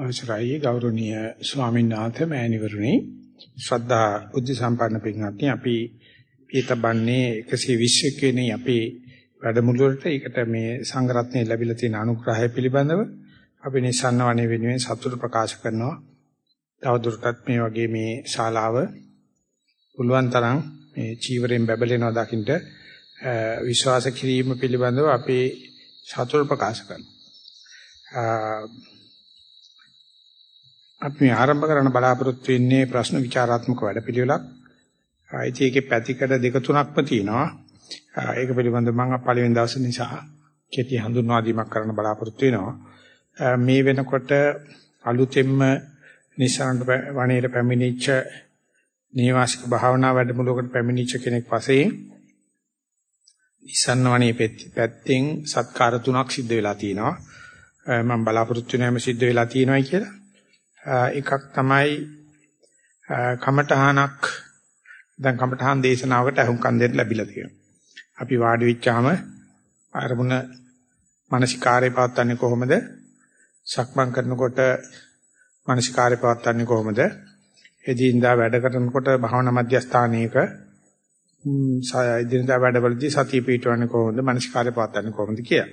අවසරයි ගෞරවනීය ස්වාමීන් වහන්සේ මෑණිවරුනි. ශ්‍රද්ධා බුද්ධ සම්පන්න පින්වත්නි අපි ඊතබන්නේ 120 වෙනි අපේ වැඩමුළුවලට. ඒකට මේ සංඝරත්නයේ ලැබිලා තියෙන අනුග්‍රහය පිළිබඳව අපි නිසන්න වනේ වෙනුවෙන් සතුට ප්‍රකාශ කරනවා. තවදුරටත් මේ වගේ මේ ශාලාව පුළුවන් තරම් මේ චීවරයෙන් බැබලෙනවා දකින්න විශ්වාස කිරීම පිළිබඳව අපේ සතුට ප්‍රකාශ කරනවා. අපි ආරම්භ කරන බලාපොරොත්තු වෙන්නේ ප්‍රශ්න විචාරාත්මක වැඩපිළිවෙලක්. ඉතින් ඒකේ පැතිකඩ දෙක තුනක්ම තියෙනවා. ඒක පිළිබඳව මම පළවෙනි දවසේ නිසා කෙටි හඳුන්වා දීමක් කරන්න බලාපොරොත්තු වෙනවා. මේ වෙනකොට අලුතෙන්ම නිසරණ වණේට පැමිණිච්ච නීවාසික භාවනා වැඩමුළුවකට පැමිණිච්ච කෙනෙක් වශයෙන් නිසන්න වණේ පැත්තෙන් සත්කාර තුනක් සිද්ධ වෙලා තියෙනවා. මම බලාපොරොත්තු වෙනෑම සිද්ධ වෙලා තියෙනවායි කියලා. එකක් තමයි කමඨහනක් දැන් කමඨහන් දේශනාවකට අහුම්කම් දෙන්න ලැබිලා තියෙනවා. අපි වාඩි වෙච්චාම අරමුණ මානසිකාරේ පවත්න්නේ කොහොමද? සක්මන් කරනකොට මානසිකාරේ පවත්න්නේ කොහොමද? එදින්දා වැඩ කරනකොට භාවනා මධ්‍යස්ථානයක එදින්දා වැඩවලදී සතිය පිටවන්නේ කොහොමද? මානසිකාරේ පවත්න්නේ කොහොමද කියලා.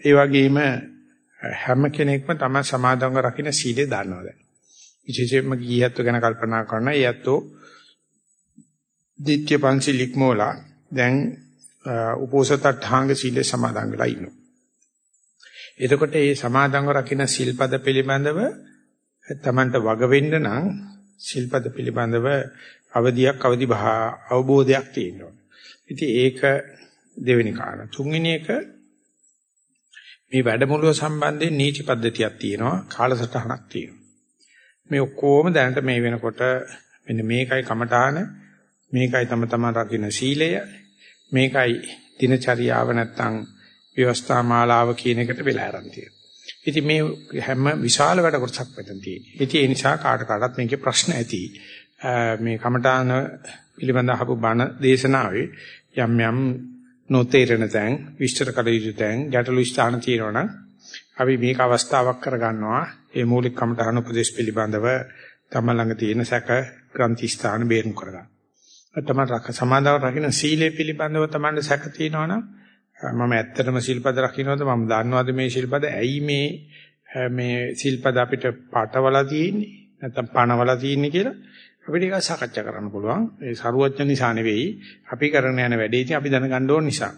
ඒ වගේම හැම කෙනෙක්ම තමයි සමාදන්ව රකින්න සීලය දන්නවා දැන්. විශේෂයෙන්ම ගියහත්ව ගැන කල්පනා කරන යැත්තෝ දිට්ඨිය පංචි ලික්මෝලා දැන් උපෝසතඨාංග සීලය සමාදන් වෙලා ඉන්නවා. එතකොට මේ සමාදන්ව රකින්න සිල්පද පිළිබඳව තමන්ට වග වෙන්න නම් සිල්පද පිළිබඳව අවදියක් අවදි අවබෝධයක් තියෙනවා. ඉතින් ඒක දෙවෙනි කාරණා. තුන්වෙනි එක මේ වැඩමුළුව සම්බන්ධයෙන් නීති පද්ධතියක් තියෙනවා කාලසටහනක් තියෙනවා. මේ ඔක්කොම දැනට මේ වෙනකොට මෙන්න මේකයි කමඨාන මේකයි තම තමන් රකින්න සීලය මේකයි දිනචරියාව නැත්තම් ව්‍යවස්ථා මාලාව කියන එකට වෙලා ආරම්භ තියෙනවා. ඉතින් මේ හැම විශාල වැඩ කොටසක් මෙතන තියෙනවා. ඉතින් ඒ නිසා කාට කාටත් මේකේ ප්‍රශ්න ඇති. මේ කමඨාන පිළිබඳ අහපු බණ දේශනාවේ යම් යම් නොතේරෙන තැන් විස්තර කළ යුතු තැන් ගැටළු ස්ථාන තියෙනවනම් අපි මේක අවස්ථාවක් කරගන්නවා. ඒ මූලික කමටහන උපදේශ පිළිබඳව තම ළඟ තියෙන සැක ග්‍රන්ථි ස්ථාන බේරුම් කරගන්න. තමයි රක සමාදාව රකින්න සීලය පිළිබඳව තමයි සැක තියෙනවනම් මම ඇත්තටම සිල්පද රකින්නවද? මම දන්නවද මේ සිල්පද? ඇයි මේ මේ සිල්පද අපිට පාටවලා තියෙන්නේ? නැත්නම් පණවලා තියෙන්නේ කියලා අපිට ඒක සාකච්ඡා කරන්න පුළුවන්. ඒ සරුවඥ නිසා නෙවෙයි අපි කරන යන වැඩේ ඉතින් අපි දැනගන්න ඕන නිසා.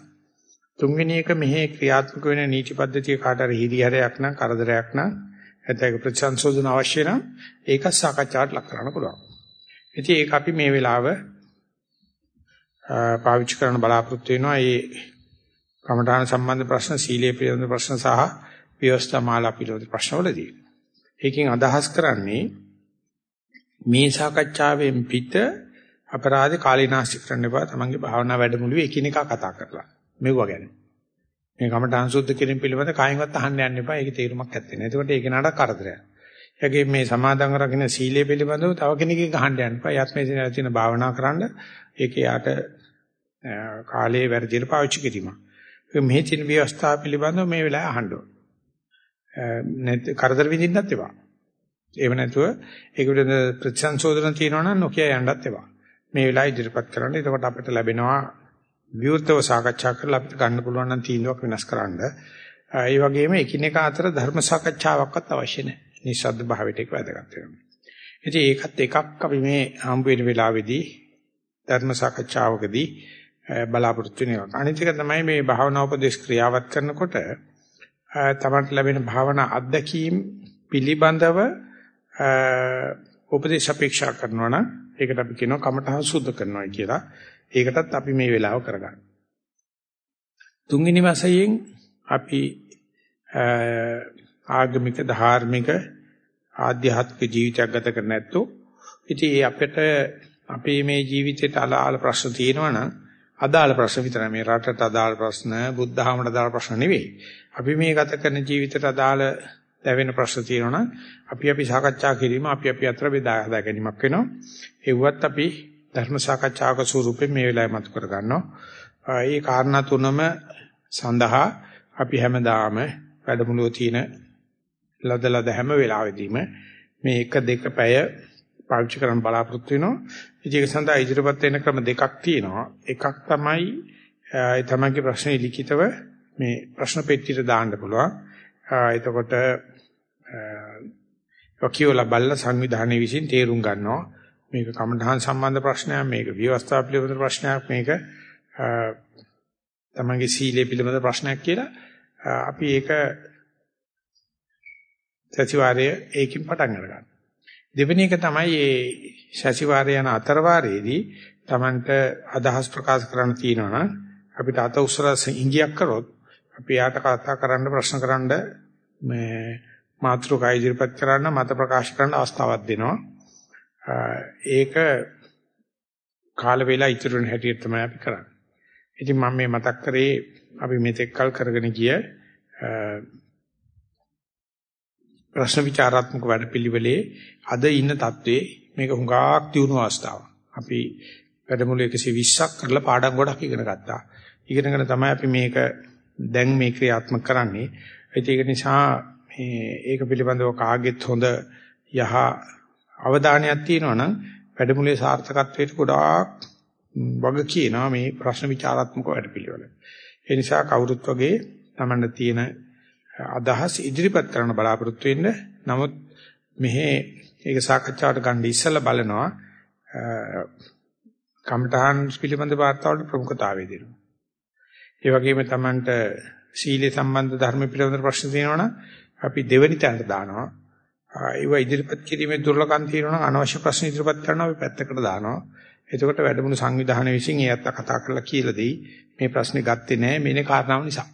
තුන්වෙනි එක මෙහි ක්‍රියාත්මක වෙන නීති පද්ධතිය කාට හරි හිරිහැරයක් නම් කරදරයක් නම් නැත්නම් ප්‍රතිසංශෝධන අවශ්‍ය නම් ඒක සාකච්ඡාවට ලක් කරන්න පුළුවන්. ඉතින් ඒක අපි මේ වෙලාව පාවිච්චි කරන්න බලාපොරොත්තු වෙනවා. මේ කමඨාන සම්බන්ධ ප්‍රශ්න, සීලයේ පිළිබඳ ප්‍රශ්න සහ ව්‍යවස්ථා මාලා පිළිබඳ ප්‍රශ්නවලදී. ඒකෙන් අදහස් කරන්නේ මේ සාකච්ඡාවෙන් පිට අපරාධ කාලීනාස්ති කරන්න එපා. තමන්ගේ භාවනා වැඩමුළුවේ එකිනෙකා කතා කරලා. මෙව්ව ගැන. මේ කමඨාන් සුද්ධ කිරීම පිළිබඳ කායින්වත් අහන්න යන්න එපා. ඒකේ තේරුමක් නැත්තේ නේ. එතකොට ඒක නඩ කරදරයක්. ඒකේ මේ සමාදන් රකින්න සීලය පිළිබඳව තව කෙනෙක්ගෙන් අහන්න යන්න එපා. යත් මේ තියෙන භාවනා කරන්න ඒක යාට කාලයේ වැඩිදලා පාවිච්චි කිරීම. මේ තියෙන ව්‍යවස්ථා පිළිබඳව මේ වෙලාවේ අහන්න ඕන. නැත්නම් කරදර විඳින්නත් එපා. ඒව නැතුව ඒකට ප්‍රතිසංශෝධන තියෙනවා නම් නොකිය යන්නත් එපා. මේ වෙලාව ඉදිරිපත් කරන්න. එතකොට අපිට ලැබෙනවා විවෘතව සාකච්ඡා කරලා අපිට ගන්න පුළුවන් නම් තීන්දුවක් වෙනස් කරන්න. ඒ වගේම එකිනෙකා අතර ධර්ම සාකච්ඡාවක්වත් අවශ්‍ය නැහැ. නිස්සද්ද භාවයට ඒක වැදගත් වෙනවා. ඉතින් ඒකත් එකක් අපි මේ හම්බ වෙන වෙලාවේදී ධර්ම සාකච්ඡාවකදී බලාපොරොත්තු වෙන එකක්. අනිත් එක තමයි මේ භාවනා උපදේශ ක්‍රියාවත් කරනකොට තමන්ට ලැබෙන භාවනා අත්දැකීම් පිළිබඳව උපදේශ අපේක්ෂා කරනවා නම් ඒකට අපි කියනවා කමඨහ සුද්ධ කරනවා කියලා. ඒකටත් අපි මේ වෙලාව කරගන්න. තුන්වෙනි වශයෙන් අපි ආගමික ධාර්මික ආධ්‍යාත්මික ජීවිතයක් ගත කර නැත්තෝ ඉතින් ඒ අපිට අපේ මේ ජීවිතේට අදාළ ප්‍රශ්න තියෙනවා නම් අදාළ ප්‍රශ්න විතරයි මේ රටට අදාළ ප්‍රශ්න බුද්ධ ධර්මයට අදාළ ප්‍රශ්න නෙවෙයි. අපි මේ ගත කරන ජීවිතයට අදාළ දැවෙන ප්‍රශ්න තියෙනවා නම් අපි අපි සාකච්ඡා කිරීම අපි අපි අතර බෙදා හදා ගැනීමක් වෙනවා. ඒවත් අපි ධර්ම සාකච්ඡාවක ස්වරූපයෙන් මේ වෙලාවේ මතු කර ගන්නවා. ඒ කාරණා තුනම සඳහා අපි හැමදාම වැඩමුළුවේ තියෙන ලද ලද හැම වෙලාවෙදීම මේ එක දෙක පැය පාවිච්චි කරන්න බලාපොරොත්තු වෙනවා. ඉතින් ඒක සඳහා ඉදිරියපත් වෙන ක්‍රම දෙකක් තියෙනවා. එකක් තමයි ඒ තමයිගේ ප්‍රශ්නේ ලිඛිතව මේ ප්‍රශ්න පෙට්ටියට දාන්න පුළුවන්. එතකොට ඔකියෝලා බල්ලා සංවිධානයේ විසින් තේරුම් ගන්නවා. මේක කමඨහන් සම්බන්ධ ප්‍රශ්නයක් මේක විවස්ථා පිළිබඳ ප්‍රශ්නයක් මේක තමන්ගේ සීලය පිළිබඳ ප්‍රශ්නයක් කියලා අපි ඒක සතිವಾರය ඒකින් පටන් ගන්නවා දෙවෙනි එක තමයි මේ සතිವಾರය යන අතර වාරයේදී තමන්ට අදහස් ප්‍රකාශ කරන්න තියෙනවා නම් අපිට අත උස්සලා ඉංගියක් කරොත් අපි යාට කතා කරන්න ප්‍රශ්න කරන්න මේ මාතෘකා ඉදිරිපත් කරන්න මත ප්‍රකාශ කරන්න අවස්ථාවක් දෙනවා. ඒක කාල වේලා ඉතුරු වෙන හැටියට තමයි අපි කරන්නේ. ඉතින් මම මේ මතක් කරේ අපි මෙතෙක් කල් කරගෙන ගිය ප්‍රශ්න විචාරාත්මක වැඩපිළිවෙලේ අද ඉන්න தત્ත්වයේ මේක හුඟක් දියුණු අවස්ථාවක්. අපි වැඩමුළු 120ක් කරලා පාඩම් ගොඩක් ඉගෙන ගත්තා. ඉගෙනගෙන තමයි අපි මේක දැන් මේ ක්‍රියාත්මක කරන්නේ. ඒක නිසා මේ ඒක පිළිබඳව කාගෙත් හොඳ යහ අවධානයක් තියෙනවා නම් වැඩමුළුවේ සාර්ථකත්වයට ගොඩාක් වග කියනවා මේ ප්‍රශ්න විචාරාත්මක වැඩපිළිවෙල. ඒ නිසා කවුරුත් වගේ තමන්න තියෙන අදහස් ඉදිරිපත් කරන්න බලාපොරොත්තු වෙන්න. නමුත් මෙහි ඒක සාකච්ඡාවට ගන්න ඉස්සෙල්ලා බලනවා කම්ඨාන් පිළිබඳ වාර්තාවලට ප්‍රමුඛතාවය දෙනවා. ඒ වගේම තමන්ට සීලේ සම්බන්ධ ධර්ම පිළිබඳ ප්‍රශ්න තියෙනවනම් අපි දෙවෙනි තැනට දානවා. ඒව ඉදිරිපත් කිරීමේ දුර්ලභකම් තියෙනවා නම් අනවශ්‍ය ප්‍රශ්න ඉදිරිපත් කරනවා අපි පැත්තකට දානවා. එතකොට වැඩමුණු සංවිධානය විසින් ඒ අත්ත කතා කරලා කියලා දෙයි. මේ ප්‍රශ්නේ ගත්තේ නැහැ මේනේ කාරණාව නිසා.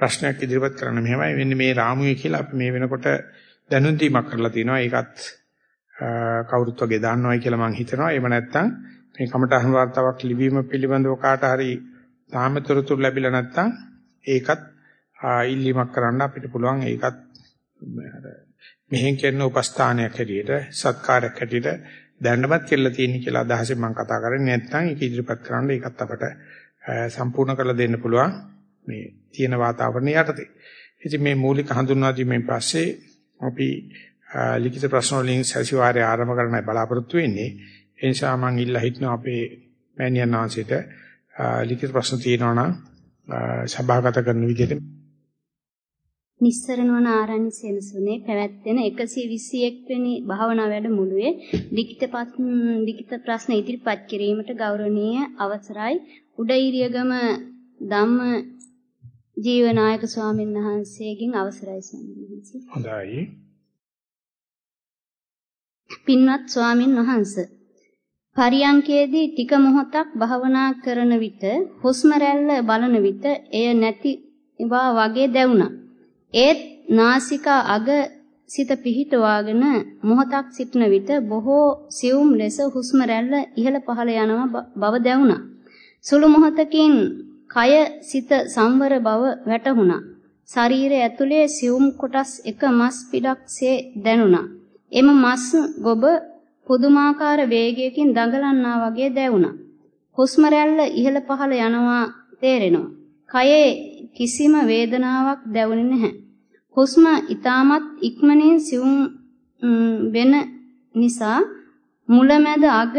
ප්‍රශ්නයක් ඉදිරිපත් කරන්න මෙහෙමයි වෙන්නේ මේ රාමුවේ කියලා අපි මේ වෙනකොට දැනුම් දීමක් කරලා තිනවා. ඒකත් කවුරුත් වගේ දාන්නවයි කියලා මම හිතනවා. එහෙම නැත්නම් මේ කමටහන් වார்த்தාවක් ලිවීම පිළිබඳව කාට හරි තාමතරතුරු ලැබිලා නැත්නම් ඒකත් ඉල්ලීමක් කරන්න අපිට පුළුවන් ඒකත් මෙහෙන් කරන උපස්ථානයක් හැටියට සත්කාරයක් හැටියට දැනනවත් කියලා තියෙන කියලා අදහසෙන් මම කතා කරන්නේ නැත්නම් ඒක ඉදිරිපත් කරන්න ඒකත් අපට සම්පූර්ණ කරලා දෙන්න පුළුවන් මේ තියෙන වාතාවරණය යටතේ. ඉතින් මේ මූලික හඳුන්වා දීමෙන් පස්සේ අපි ලිඛිත ප්‍රශ්න වලින් සතිವಾರය ආරම්භ කරන්නයි බලාපොරොත්තු වෙන්නේ. ඒ නිසා මම ඉල්ලා හිටනවා අපේ මෑණියන් වහන්සේට ලිඛිත ප්‍රශ්න තියෙනවා නම් සභාගත කරන විදිහට නිස්සරණ වන ආරණ්‍ය සෙනසුනේ පැවැත්වෙන 121 වෙනි භාවනා වැඩමුළුවේ ලිඛිතපත් ලිඛිත ප්‍රශ්න ඉදිරිපත් කිරීමට ගෞරවනීය අවසරයි උඩීරියගම ධම්ම ජීවනායක ස්වාමීන් වහන්සේගෙන් අවසරයි ස්වාමීන්. හොඳයි. පින්වත් ස්වාමින් වහන්සේ පරියංකේදී ටික මොහොතක් භාවනා කරන විට හුස්ම බලන විට එය නැතිවා වගේ දැවුණා. ඒත් නාසිකා අග සිත පිහිටවාගෙන මොහොතක් සිටන විට බොහෝ සියුම් ලෙස හුස්ම රැල්ල ඉහළ පහළ යනවා බව දැනුණා. සුළු මොහොතකින් කය සිත සංවර බව වැටහුණා. ශරීරය ඇතුලේ සියුම් කොටස් එක මස් පිටක්සේ දැනුණා. එම මස් ගොබ පුදුමාකාර වේගයකින් දඟලන්නා වගේ දැවුණා. හුස්ම රැල්ල ඉහළ පහළ යනවා තේරෙනවා. කයේ කිසිම වේදනාවක් දැනුනේ නැහැ. හුස්ම ඊටමත් ඉක්මනින් සිවුම් වෙන නිසා මුලැමැද අග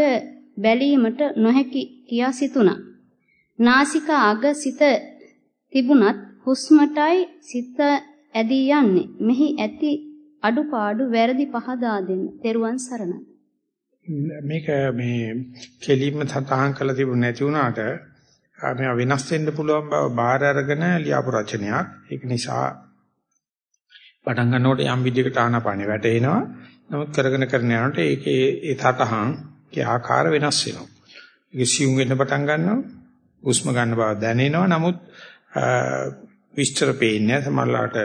බැලීමට නොහැකි කියා සිතුණා. නාසික අග සිත තිබුණත් හුස්මටයි සිත ඇදී යන්නේ. මෙහි ඇති අඩුපාඩු වැරදි පහදා දෙන්න. තෙරුවන් සරණයි. මේක මේ කෙලින්ම සතහන් කරලා තිබුණ නැති වුණාට මේ වෙනස් වෙන්න පුළුවන් බව බාහිර අරගෙන ලියාපු රචනයක්. ඒක නිසා පටන් ගන්නකොට යම් විදිහකට ආනාපානෙ වැටෙනවා. නමුත් කරගෙන කරගෙන යනකොට ඒකේ ඒ සතහන් ඒ ආකාර වෙනස් වෙනවා. ඒක සියුම් වෙන්න පටන් ගන්නවා. උස්ම ගන්න බව දැනෙනවා. නමුත් විස්තර පේන්නේ සමහරලාට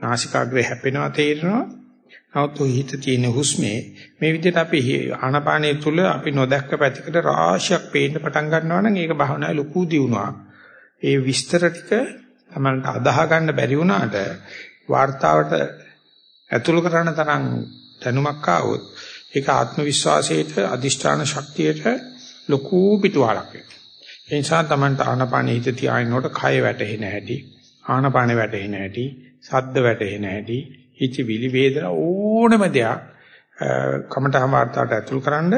නාසිකාග්‍රේ හැපෙනවා තේරෙනවා. නමුත් හිත තියෙන හුස්මේ මේ විදිහට අපි ආනාපානය තුල අපි නොදැක්ක පැතිකඩ රාශියක් පේන්න පටන් ගන්නවා නම් ඒක භාවනාවේ ලොකු දියුණුවක්. ඒ විස්තර ටික තමයි අදාහ ගන්න බැරි වුණාට වார்த்தාවට ඇතුළු කරන තරම් දැනුමක් ආවොත් ඒක ආත්ම විශ්වාසයට අදිෂ්ඨාන ශක්තියට ලොකු පිටුවහලක් වෙනවා. ඒ නිසා Tamanට ආනපාන හිත තියාගෙනකොට කය වැටෙහෙන හැටි, ආනපාන වැටෙහෙන හැටි, සද්ද වැටෙහෙන හැටි, හිතවිලි වේදනා ඕනම දෙයක් කමටහම වார்த்தාවට ඇතුළු කරන්න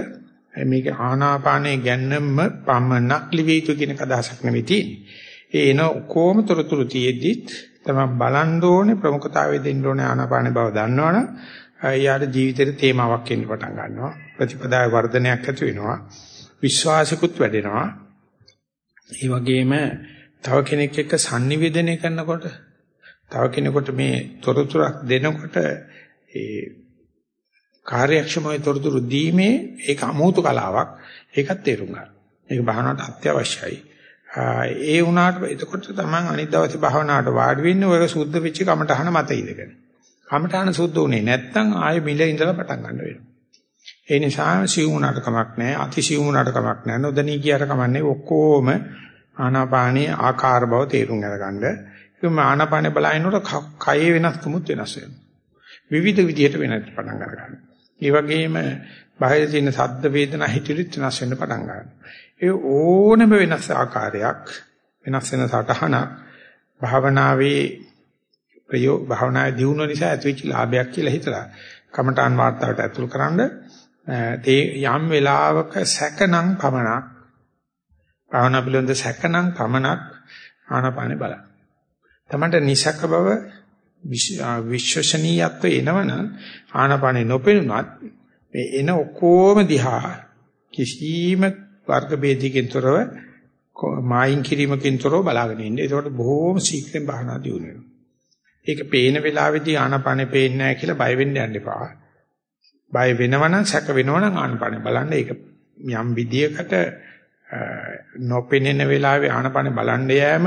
මේක ආනාපානයේ ගැන්නම පමණක් ලිවිතු කියන කදාසක් නෙවෙයි තියෙන්නේ. ඒ එන කොහොම තොරතුරු තියෙද්දිත් තමයි බලන්න ඕනේ ප්‍රමුඛතාවය දෙන්න ඕනේ ආනාපාන බව දන්නවනම් යාට ජීවිතේට තේමාවක් එන්න පටන් ගන්නවා. ප්‍රතිපදාවේ වර්ධනයක් ඇති වෙනවා. විශ්වාසිකුත් වැඩෙනවා. ඒ වගේම තව කෙනෙක් එක්ක sannivedana කරනකොට තව කෙනෙකුට මේ තොරතුරක් දෙනකොට ඒ කාර්යක්ෂමව තොරතුරු දීමේ ඒක අමුතු කලාවක්. ඒකත් තේරුම් ගන්න. මේක භාවනාවට අත්‍යවශ්‍යයි. ඒ වුණාට එතකොට තමයි අනිත් දවසේ භාවනාවට වාඩි වෙන්නේ ඔය සුද්ධ වෙච්ච කමටහන මත ඉඳගෙන. කමටහන සුද්ධ උනේ නැත්නම් ආයෙ මිල ඉඳලා පටන් ගන්න වෙනවා. ඒ නිසා සිව් වුණාට කමක් නැහැ, අති සිව් වුණාට කමක් නැහැ. නොදණී කියට කමක් නැහැ. ඔක්කොම ආනාපානයේ ආකාර බව තේරුම් අරගන්න. ඒකම ආනාපානේ බලනකොට කයේ වෙනස්කමුත් වෙනස් වෙනවා. විවිධ විදිහට වෙනස් පටන් ගන්නවා. ඒ වගේම බාහිර තියෙන සද්ද වේදනා හිතිලිත් වෙනස් වෙන්න පටන් ගන්නවා. ඒ ඕනම වෙනස් ආකාරයක් වෙනස් වෙන සටහනක් භාවනාවේ ප්‍රයෝග භාවනාවේ දියුණුව නිසා ඇතිවෙච්ච ලාභයක් කියලා හිතලා කමඨාන් වාර්තාවට ඇතුල් කරන්න ඒ යම් වෙලාවක සැකනම් පමණක් භාවනා පිළිබඳ සැකනම් පමණක් ආනාපානේ බලන්න. තමන්ට නිසක බව විශ්වසනීයත්වය එනවනම් ආනාපානේ නොපෙනුනත් මේ එන ඔක්කොම දිහා කිසිම වර්ග ભેදයකින් තොරව මායින් කිරීමකින් තොරව බලාගෙන ඉන්න. ඒකට බොහෝම ශීක්‍රයෙන් බහනා දියුණු වෙනවා. ඒක පේන වෙලාවේදී ආනාපානේ පේන්නේ නැහැ කියලා බය වෙන්න යන්න එපා. බය වෙනවනම් සැක වෙනවනම් ආනාපානේ බලන්න ඒක යම් විදියකට නොපෙනෙන වෙලාවේ ආනාපානේ බලන්න යෑම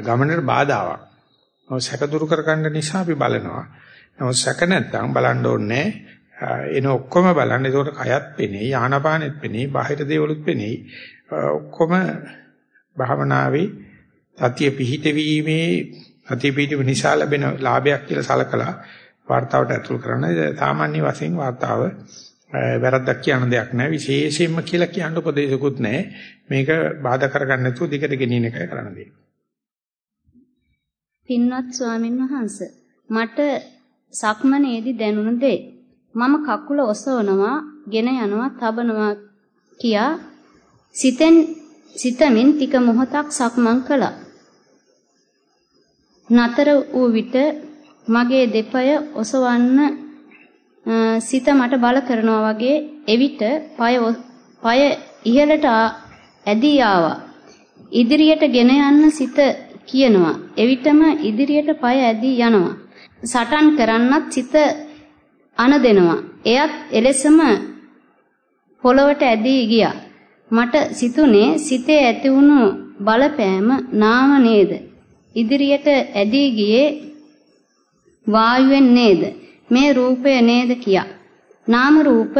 ගමනට බාධාවක්. මොකද සැක දුරු කරගන්න නිසා අපි බලනවා. නමුත් සැක නැත්තම් බලන්න ඕනේ එන ඔක්කොම බලන්න. ඒකට කයත් පෙනේ, ආනාපානෙත් පෙනේ, බාහිර දේවලුත් පෙනේ. ඔක්කොම භාවනාවේ සතිය පිහිටවීමේ සතිය පිහිටීම නිසා ලැබෙන ලාභයක් කියලා සලකලා වார்த்தාවට ඇතුල් කරන සාමාන්‍ය වශයෙන් වார்த்தාව වැරද්දක් කියන දෙයක් නෑ විශේෂයෙන්ම කියලා කියන්න උපදේශකුත් නෑ මේක බාධා කරගන්න නැතුව දිගට ගෙනින එකයි කරන්න දෙන්නේ. පින්වත් ස්වාමින් වහන්සේ මට සක්මනේදී දැනුණ දේ මම කකුල ඔසවනවා, ගෙන යනවා, තබනවා කියා සිතෙන් සිතමින් ටික මොහොතක් සක්මන් කළා. නතර වූ විට මගේ දෙපය ඔසවන්න සිත මට බල කරනවා වගේ එවිට পায় পায় ඉහළට ඇදී ආවා. ඉදිරියට ගෙන යන්න සිත කියනවා. එවිටම ඉදිරියට পায় ඇදී යනවා. සටන් කරන්නත් සිත අන දෙනවා. එයත් එලෙසම පොළවට ඇදී ගියා. මට සිතුනේ සිතේ ඇති වුණු බලපෑම නාම නේද? ඉදිරියට ඇදී ගියේ වායුවෙන් නේද? මේ රූපය නේද කියා. නාම රූප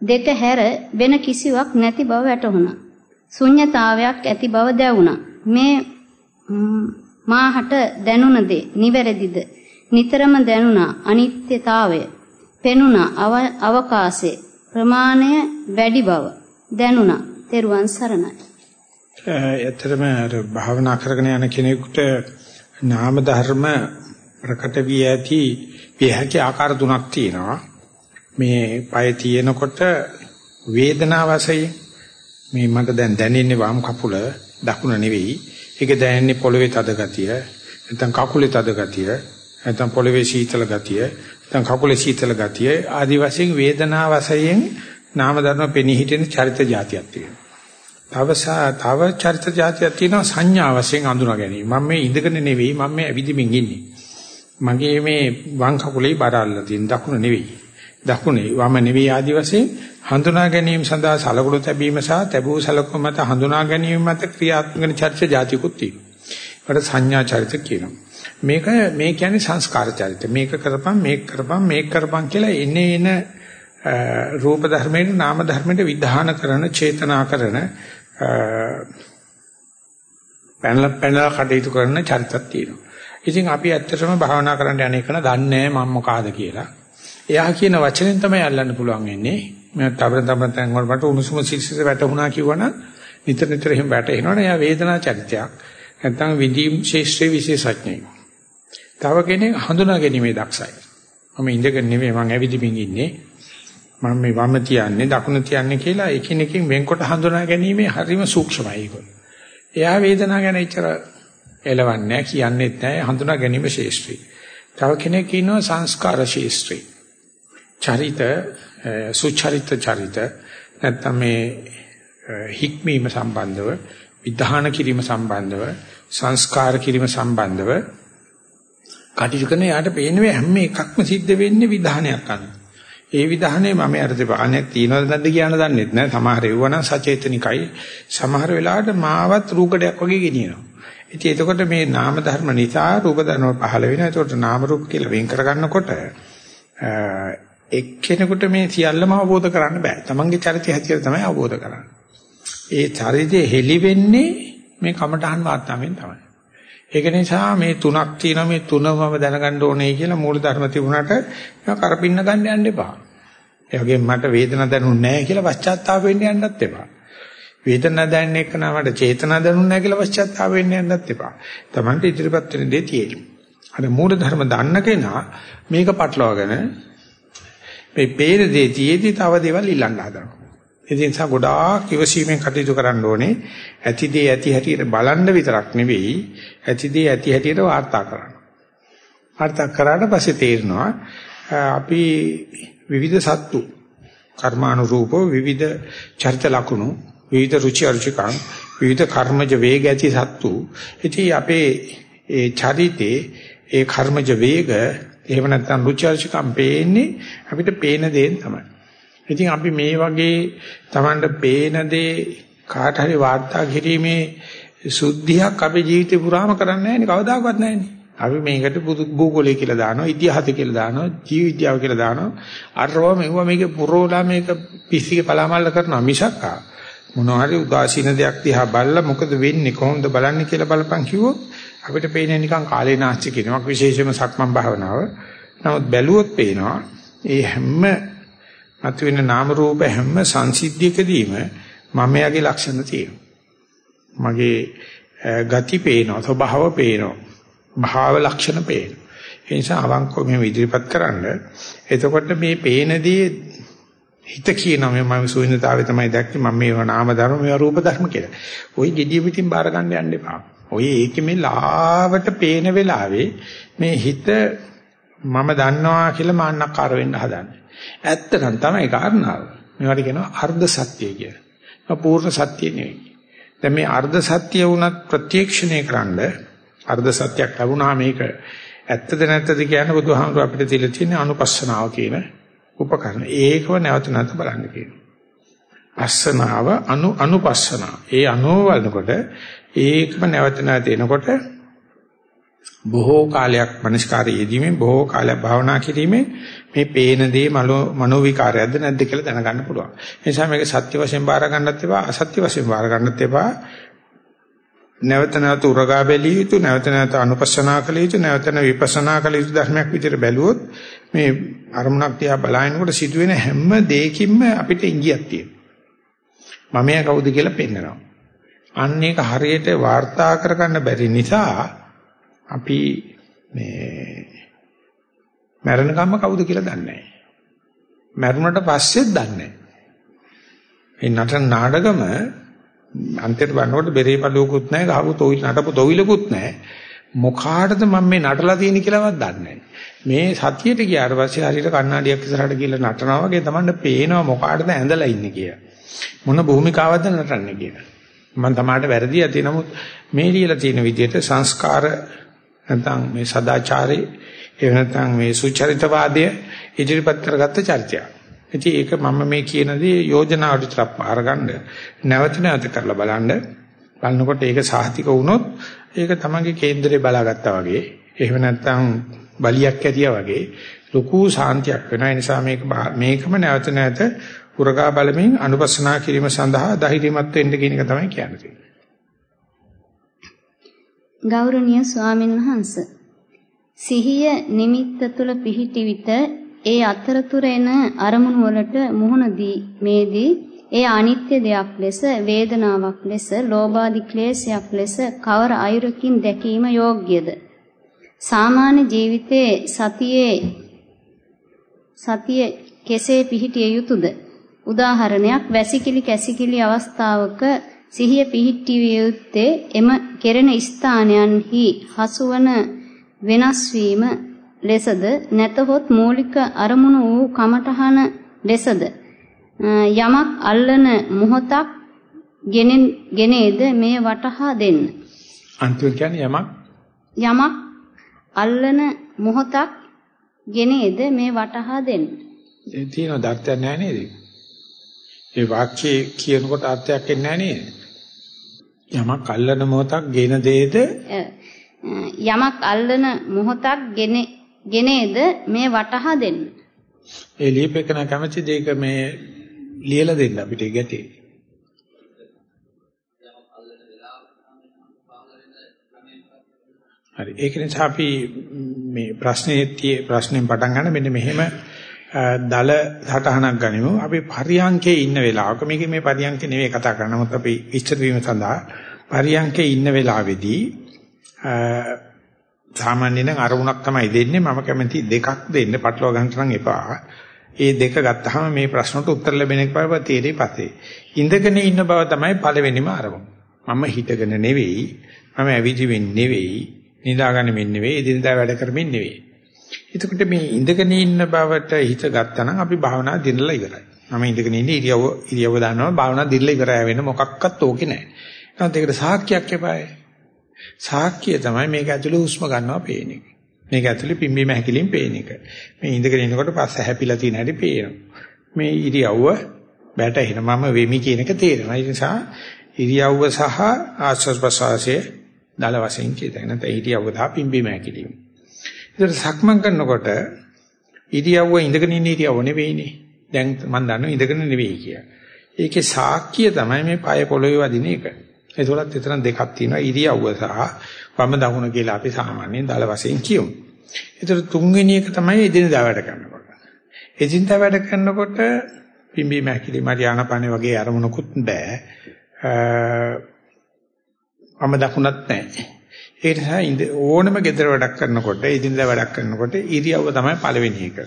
දෙක හැර වෙන කිසිවක් නැති බව වැටහුණා. ශුන්්‍යතාවයක් ඇති බව දැවුණා. මේ මාහට දැනුණ දේ නිවැරදිද? නිතරම දැනුණා අනිත්‍යතාවය. පෙනුණා අවකාශයේ ප්‍රමාණය වැඩි බව දැනුණා. තෙරුවන් සරණයි. ඇත්තටම අර භාවනා කරගෙන යන කෙනෙකුට නාම ධර්ම ප්‍රකට වී ඇති විහැකී ආකාර තුනක් තියෙනවා. මේ පය තියෙනකොට වේදනාව වශයෙන් මේ මට දැන් දැනෙන්නේ වම් කකුල දකුණ නෙවෙයි. ඒක දැනෙන්නේ පොළවේ තද ගතිය, නැත්නම් කකුලේ තද ගතිය, නැත්නම් පොළවේ සීතල ගතිය, දැන් කකුලේ සීතල ගතිය ආදි වශයෙන් වේදනා වශයෙන් නාම ධර්ම පෙනී හිටින චරිත જાතියක් තියෙනවා. තවසා තව චරිත જાතියක් තියෙනවා සංඥා වශයෙන් අඳුනා ගැනීම. මම මේ ඉඳගෙන නෙවෙයි මම මේ ඇවිදිමින් ඉන්නේ. මගේ මේ වම් කකුලේ බර අල්ලලා තියෙන දකුණ නෙවෙයි. දකුණේ වම නෙවෙයි ආදි වශයෙන් හඳුනා ගැනීම සඳහා සලකුණු තැබීම සහ තැබූ සලකුණු මත හඳුනා ගැනීම මත ක්‍රියාත්මක චර්ච જાතිකුත් තියෙනවා. ඒකට සංඥා චරිත කියනවා. මේක මේ කියන්නේ සංස්කාර චරිත. මේක කරපම් මේක කරපම් මේක කරපම් කියලා එනේ එන රූප ධර්මයෙන් නාම ධර්මයට විධාන කරන චේතනා කරන පැනල පැනල කටයුතු කරන චරිතක් තියෙනවා. ඉතින් අපි ඇත්තටම භාවනා කරන්න යන එකන දන්නේ නැහැ මම මොකාද කියලා. එයා කියන වචනෙන් තමයි අල්ලන්න පුළුවන් වෙන්නේ. මම තවර තවර තැන් වල මට උණුසුම සිසිස වැටුණා කිව්වනම් නිතර නිතර එහෙම වැටෙනවනේ එයා වේදනා චරිතයක්. නැත්නම් විදීම් ශේෂ්ත්‍රයේ විශේෂඥයෙක්. තව කෙනෙක් හඳුනා ගැනීමේ දක්ෂයි. මම ඉඳගෙන නෙමෙයි මම ඇවිදින්මින් ඉන්නේ. මම මේ වම තියන්නේ දකුණ තියන්නේ කියලා එකිනෙකින් වෙන්කොට හඳුනා ගැනීමේ හරිම සූක්ෂමයි ඒක. එයා වේදනාව ගැන එච්චර එලවන්නේ නැහැ කියන්නේත් නැහැ හඳුනා ගැනීම ශේෂ්ත්‍රි. තව කෙනෙක් ඉන්නවා සංස්කාර ශේෂ්ත්‍රි. චරිත සුචරිත චරිත නැත්නම් මේ හික්මීම සම්බන්ධව විධාන කිරීම සම්බන්ධව සංස්කාර කිරීම සම්බන්ධව කටයුතු කරන යාට පේන්නේ හැම එකක්ම සිද්ධ වෙන්නේ විධානයක් අනුව. ඒ විධානයේ මම අරතේ පාණයක් තියනවද නැද්ද කියන දන්නෙත් නෑ. සමහර ඒවනම් සචේතනිකයි. සමහර වෙලාවට මාවත් රූකඩයක් වගේ ගෙනියනවා. ඉතින් එතකොට මේ නාම ධර්ම නිසා රූප ධර්ම පහළ වෙනවා. එතකොට නාම රූප කියලා වෙන් කරගන්නකොට එක්කෙනෙකුට මේ සියල්ලම අවබෝධ කරන්න බෑ. තමන්ගේ චරිතය හැටියට තමයි අවබෝධ කරන්නේ. ඒ චරිතය හෙලි වෙන්නේ මේ කමඨහන් වාර්තාවෙන් තමයි. ඒක නිසා මේ තුනක් තියෙනවා මේ තුනම දැනගන්න ඕනේ කියලා මූල ධර්ම තිබුණාට ඒක කරපින්න ගන්න යන්න එපා. ඒ වගේම මට වේදනාවක් දැනුන්නේ නැහැ කියලා පශ්චාත්තාප වෙන්න යන්නත් එපා. වේදනාවක් දැනෙන එක නමට චේතනාවක් දැනුන්නේ නැහැ කියලා පශ්චාත්තාප වෙන්න යන්නත් එපා. Tamante ඉදිරිපත් වෙන දේ තියෙයි. අර මූල ධර්ම දන්න කෙනා මේක පටලවාගෙන මේ පේන දේ තියේදී තව දේවල් ඉල්ලන්න හදනවා. ඒ නිසා ගොඩාක් ඉවසීමෙන් කටයුතු කරන්න ඕනේ. ඇති දේ ඇති හැටියට බලන්න විතරක් නෙවෙයි ඇති දේ ඇති හැටියට වාර්තා කරන්න. වාර්තා කරාට පස්සේ තේරෙනවා අපි විවිධ සත්තු කර්මානුරූපව විවිධ චරිත ලක්ෂණ විවිධ රුචි අරුචිකම් විවිධ කර්මජ වේග ඇති සත්තු. ඉතින් අපේ ඒ චරිතේ ඒ කර්මජ වේග එහෙම නැත්නම් රුචි අරුචිකම් පේන්නේ අපිට පේන දේෙන් තමයි. ඉතින් අපි මේ වගේ Tamanට පේන දේ කාට හරි වාර්තා කිරීමේ සුද්ධියක් අපේ ජීවිතේ පුරාම කරන්නේ නැහැ නේ කවදාකවත් නැහැ නේ. අපි මේකට භූගෝලය කියලා දානවා, ඉතිහාසය කියලා දානවා, ජීව විද්‍යාව කියලා දානවා. අරව මෙව මේක පුරෝලා මේක පිස්සිගේ පලාමල්ල කරනවා මිසක් මොනවා හරි උදාසීන දෙයක් දිහා බලලා මොකද වෙන්නේ කොහොමද බලන්නේ කියලා බලපන් කිව්වොත් අපිට පේන්නේ නිකන් කාලේ නාස්ති කියනක් විශේෂයෙන්ම සක්මන් භාවනාව. නමුත් බැලුවොත් පේනවා ඒ හැම මතුවෙන නාම රූප හැම සංසිද්ධියකදීම මමයාගේ ලක්ෂණ තියෙනවා. මගේ ගති පේනවා, ස්වභාව පේනවා, භාව ලක්ෂණ පේනවා. ඒ නිසා අවංකව මේ ඉදිරිපත් කරන්න. එතකොට මේ පේනදී හිත කියනවා මේ මම සුවිනතාවේ තමයි දැක්කේ මම මේවා නාම ධර්ම මේවා රූප ධර්ම කියලා. ওই gediy පිටින් බාර ගන්න යන්න එපා. ඔය ඒකේ මේ ලාවට පේන වෙලාවේ මේ හිත මම දන්නවා කියලා මාන්නක්කාර වෙන්න හදන්නේ. ඇත්තටම තමයි කාරණාව. මේවට කියනවා අර්ධ සත්‍ය කියලා. පූර්ණ සත්‍ය නෙවෙයි. දැන් මේ අර්ධ සත්‍ය වුණත් ප්‍රත්‍යක්ෂණය කරන්න අර්ධ සත්‍යයක් ලැබුණා මේක ඇත්තද නැත්තද කියන බුදුහාමුදුර අපිට තියලා තියෙන අනුපස්සනාව කියන උපකරණ. ඒකව නැවත නැවත බලන්න කියනවා. අස්සනාව අනු අනුපස්සනා. ඒ අනුවලනකොට ඒකම නැවත නැවත එනකොට බොහෝ කාලයක් මනස්කාරය යෙදීමෙන් බොහෝ කාලයක් භාවනා කිරීමෙන් මේ පේන දේ මනෝ විකාරයක්ද නැද්ද කියලා දැනගන්න පුළුවන්. ඒ නිසා මේක සත්‍ය වශයෙන් බාර ගන්නත් එපා අසත්‍ය වශයෙන් බාර ගන්නත් එපා. නැවත නැවත උරගා බැලිය යුතු නැවත නැවත අනුපස්සනා කළ යුතු නැවත නැවත විපස්සනා කළ යුතු ධර්මයක් විදිහට බැලුවොත් මේ අරමුණක් දිහා බලනකොට සිදුවෙන හැම දෙයකින්ම අපිට ඉඟියක් තියෙනවා. මමයා කවුද කියලා පෙන්නනවා. අන්න ඒක හරියට වාර්තා කරගන්න බැරි නිසා අපි මේ මරණකම්ම කවුද කියලා දන්නේ නැහැ. මරුණට පස්සෙත් දන්නේ නැහැ. මේ නටන නාටකම අන්තිමට බලනකොට බෙරේ බලුකුත් නැහැ, ගහපු තොවිල් නටපු තොවිලකුත් නැහැ. මොකාටද මම මේ නටලා තියෙන්නේ කියලාවත් දන්නේ මේ සතියට ගියාට පස්සේ හරියට කණ්ණාඩියක් ඉස්සරහට ගිහලා නටනවා වගේ තමයි පේනවා මොකාටද ඇඳලා ඉන්නේ කියලා. මොන භූමිකාවක්ද නටන්නේ කියලා. මම තමාට වැරදි ඇති නමුත් මේ ලියලා තියෙන විදිහට සංස්කාර නැත්නම් මේ සදාචාරේ එහෙම නැත්නම් මේ සුචරිතවාදය ඉදිරිපත් කරගත්ත චරිතයක්. ඉතින් ඒක මම මේ කියන දේ යෝජනාවට විතර අරගන්න නැවත නැවත කරලා බලන්න බලනකොට ඒක සාහිතික වුණොත් ඒක තමන්ගේ කේන්දරේ බලාගත්තා වගේ එහෙම නැත්නම් බලියක් ඇතියා වගේ ලොකු සාන්තියක් වෙනවා ඒ නිසා මේක මේකම නැවත නැවත පුරගා බලමින් අනුපස්සනා කිරීම සඳහා ධෛර්යමත් වෙන්න කියන එක තමයි කියන්නේ. ගෞරවනීය ස්වාමින් වහන්සේ සිහිය නිමිත්ත තුල පිහිටි විට ඒ අතරතුර එන අරමුණු වලට මුහුණ දී මේදී ඒ අනිත්‍ය දෙයක් ලෙස වේදනාවක් ලෙස ලෝභාදි ක්ලේශයක් ලෙස කවර අයුරකින් දැකීම යෝග්‍යද සාමාන්‍ය ජීවිතයේ සතියේ සතිය කෙසේ පිහිටිය යුතුද? උදාහරණයක් වැසිකිලි කැසිකිලි අවස්ථාවක සිහිය පිහිටිය යුත්තේ එම කෙරෙන ස්ථානයන්හි හසුවන වෙනස් වීම ලෙසද නැතහොත් මූලික අරමුණු වූ කමඨහන ලෙසද යමක් අල්ලන මොහොතක් ගෙනේද මේ වටහා දෙන්න. අන්තිම කියන්නේ යමක් යමක් අල්ලන මොහොතක් ගෙනේද මේ වටහා දෙන්න. ඒ තියෙන දර්ථයක් නැහැ නේද? ඒ වාක්‍යයේ කියනකොට අර්ථයක් එන්නේ නැහැ නේද? යමක් අල්ලන මොහොතක් ගෙන දේද යමක් අල්ලන මොහොතක් ගෙනේද මේ වටහා දෙන්න. ඒ ලියපෙකන කැමැති දෙයක මේ ලියලා දෙන්න අපිට ගැටේ. හරි ඒක නිසා අපි මේ ප්‍රශ්නේ ප්‍රශ්නෙන් පටන් ගන්න මෙන්න මෙහෙම දල සටහනක් ගනිමු. අපි පරියංකේ ඉන්න වෙලාවක මේක මේ පරියංකේ නෙවෙයි කතා කරන්නේ. මොකද අපි විස්තර වීම සඳහා පරියංකේ ඉන්න වෙලාවේදී සාමාන්‍යයෙන් අරමුණක් තමයි දෙන්නේ. මම කැමති දෙකක් දෙන්න. පටලවා ගන්න නම් එපා. ඒ දෙක ගත්තාම මේ ප්‍රශ්නට උත්තර ලැබෙන එක බව තේරෙයි පස්සේ. ඉඳගෙන ඉන්න බව තමයි පළවෙනිම අරමුණ. මම හිටගෙන නෙවෙයි. මම ඇවිදින්න නෙවෙයි. නිදාගන්නෙමින් නෙවෙයි. එදිනදා වැඩ කරමින් නෙවෙයි. එතකොට මේ ඉඳගෙන ඉන්න බවට හිත ගත්තා නම් අපි භාවනා දිනලා ඉවරයි. මම ඉඳගෙන ඉන්නේ ඉරියව්ව ඉරියව්ව දානවා භාවනා දිනලා ඉවරයි වෙන මොකක්වත් ඕකේ නැහැ. එහෙනම් ඒකට සාක්කියක් එපායි. සාක්කිය තමයි මේක ඇතුළේ හුස්ම ගන්නවා පේන එක. මේක ඇතුළේ පිම්බීම හැකිලින් පේන එක. මේ ඉඳගෙන ඉනකොට පස්ස හැපිලා තියෙන හැටි පේනවා. මේ ඉරියව්ව බැටහෙන මම වෙමි කියන එක තේරෙනවා. ඒ නිසා ඉරියව්ව සහ ආස්වාස් ප්‍රසවාසයේ දල වශයෙන් කියතයි නැත්නම් හිටියව දා පිම්බීම හැකිලිම. ඒතර සක්මන් කරනකොට ඉරියව්ව ඉඳගෙන ඉන්න ඉරියව්ව නෙවෙයිනේ. දැන් මම දන්නවා ඉඳගෙන නෙවෙයි කියලා. ඒකේ සාක්කිය තමයි මේ পায় පොළොවේ වදින එක. ඒකලත් එතන දෙකක් තියෙනවා ඉරියව්ව සහ වම දකුණ කියලා අපි සාමාන්‍යයෙන් දල වශයෙන් කියමු. ඒතර තුන්වෙනි එක තමයි එදිනදා වැඩ කරනකොට. එදිනදා වැඩ කරනකොට පිම්බීම හැකිලිම ආනාපානෙ වගේ අරමුණකුත් බෑ. මම දකුණත් නැහැ. ඒ නිසා ඕනම gedara වැඩක් කරනකොට, ඉදින්දා වැඩක් කරනකොට ඉරියව්ව තමයි පළවෙනි එක.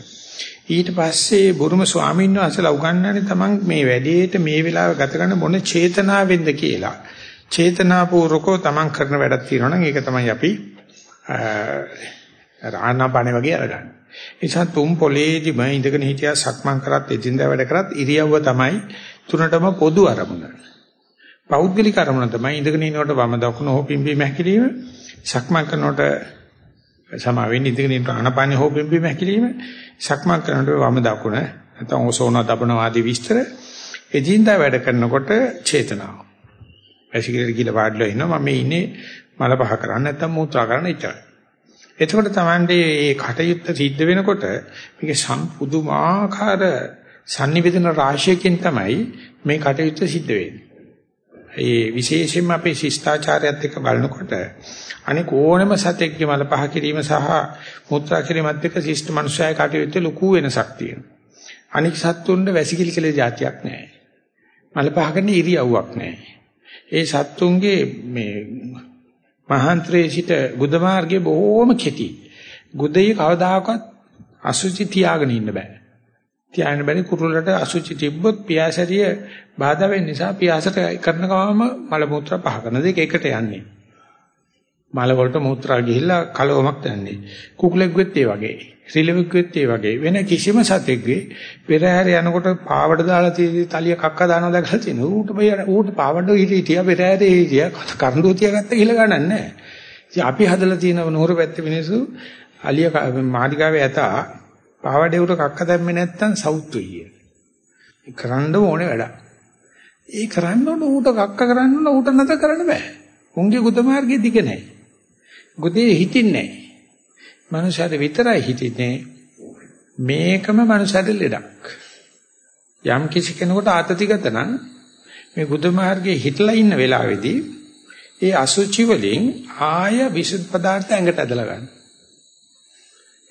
ඊට පස්සේ බුරුම ස්වාමීන් වහන්සේලා උගන්වන්නේ තමන් මේ වැඩේට මේ වෙලාව ගත කරන මොන චේතනාවෙන්ද කියලා. චේතනාපූර්වකව තමන් කරන වැඩක් තියෙනවා නම් ඒක තමයි අපි ආනාපානෙ වගේ අරගන්නේ. නිසා තුම් පොලේදිම ඉඳගෙන හිටියා සක්මන් කරත් එදින්දා වැඩ කරත් ඉරියව්ව තමයි තුනටම පොදු අරමුණ. පෞද්ගලික අරමුණ තමයි ඉඳගෙන ඉනකොට වම දකුණ හෝ පිම්බීම හැකිලිම සක්මන් කරනකොට සමා වෙන්නේ ඉඳගෙන ඉන්න ආනපානිය හෝ පිම්බීම හැකිලිම සක්මන් කරනකොට වම දකුණ නැත්නම් ඕසෝන දබන ආදී විස්තර එදින්දා වැඩ කරනකොට චේතනාව. ඇසිකිලි කියලා වාඩිලා ඉන්නවා මම ඉන්නේ මල පහ කරන්න නැත්නම් මූත්‍රා කරන්න ඉච්චා. එතකොට Tamande මේ කටයුත්ත සිද්ධ වෙනකොට මේක සම්පුදුමාකාර sannivedana රාශියකින් තමයි මේ කටයුත්ත සිද්ධ වෙන්නේ. ඒ විශේෂයෙන්ම අපේ ශිෂ්ටාචාරයත් එක්ක බලනකොට අනෙක ඕනම සතෙක්ගේ මල පහ කිරීම සහ මුත්‍රා කිරීමත් එක්ක ශිෂ්ට මනුෂ්‍යය කටයුත්තේ ලොකු වෙනසක් තියෙනවා. අනික සත්තුන්ට වැසිකිලි කියලා જાතියක් නැහැ. මල පහ කරන ඉරියව්වක් නැහැ. ඒ සත්තුන්ගේ මේ මහාන්ත්‍රයේ සිට බුද්ධ මාර්ගයේ බොහොම කෙටි. ගුදේ කවදාකවත් අසුචි තියාගෙන ඉන්න බෑ. තියාගෙන බැරි කුරුල්ලට අසුචි තිබ්බොත් පියාසරිය බාධා වෙන නිසා පියාසට කරන ගමම මල මුත්‍රා පහ කරන දෙක එකට යන්නේ. මල වලට මුත්‍රා ගිහිල්ලා කලවමක් යන්නේ. කුකුලෙක්ගෙත් ඒ වගේ. ශ්‍රීලෙක්ගෙත් ඒ වගේ. වෙන කිසිම සතෙක්ගේ පෙරහැර යනකොට පාවඩ දාලා තියෙදි තලිය කක්ක දානවා දැකලා තියෙන. ඌට බය ඌට පාවඩ හිටියා පෙරහැරේ හිටියා කරඬුව තියාගත්ත කියලා ගණන් නැහැ. ඉතින් අපි හදලා තියෙන නුහුරු පැත්තේ මිනිස්සු අලිය මාලිගාවේ ඇතා පාවඩේ උට කක්ක දැම්මේ නැත්තම් සවුත් වෙයි. ඒ කරන්න ඕනේ වැඩක්. ඒ කරන්න ඕන ඌට කක්ක කරන්න ඕන ඌට නැත කරන්න බෑ. උන්ගේ ගුද මාර්ගයේ දිග නැහැ. ගුදේ හිටින්නේ නැහැ. මනුෂයාට විතරයි හිටින්නේ මේකම මනුෂයාට ලෙඩක්. යම් කිසි කෙනෙකුට ආතතිගත නම් මේ ගුද මාර්ගයේ හිටලා ඉන්න වෙලාවේදී ඒ අසුචි වලින් ආය විසුද්ධ පදාර්ථ ඇඟට ඇදලා ගන්න.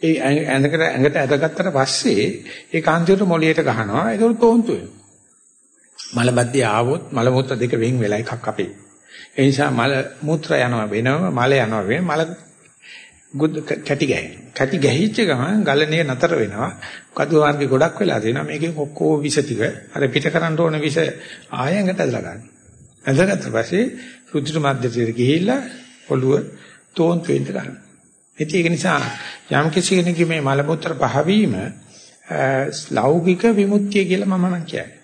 ඒ ඇඟකට ඇඟට ඇදගත්තට පස්සේ ඒ කාන්තියට මොළියට ගහනවා. ඒක තෝන්තු වෙනවා. මල බද්දේ ආවොත් මල මුත්‍ර දෙක වෙන් වෙලා එකක් අපේ. ඒ නිසා මල මුත්‍ර යනවා වෙනම මල යනවා වෙන මල ගුද කැටි ගැහෙන. කැටි ගැහිච්ච ගමන් ගලණය නතර වෙනවා. කදු මාර්ගේ ගොඩක් වෙලා තියෙනවා. මේකෙන් ඔක්කොම විස ටික අර පිට කරන්න ඕන විස ආයෙකට ඇදලා ගන්න. ඇදගත්ත පස්සේ රුධිර මැදට ගිහිල්ලා ඔළුව තෝන්තු වෙන්න ගන්න. ඉතින් ඒක නිසා යම් කිසි කෙනෙකුගේ මේ මල මුත්‍ර පහවීම ලෞකික විමුක්තිය කියලා මම නම් කියන්නේ.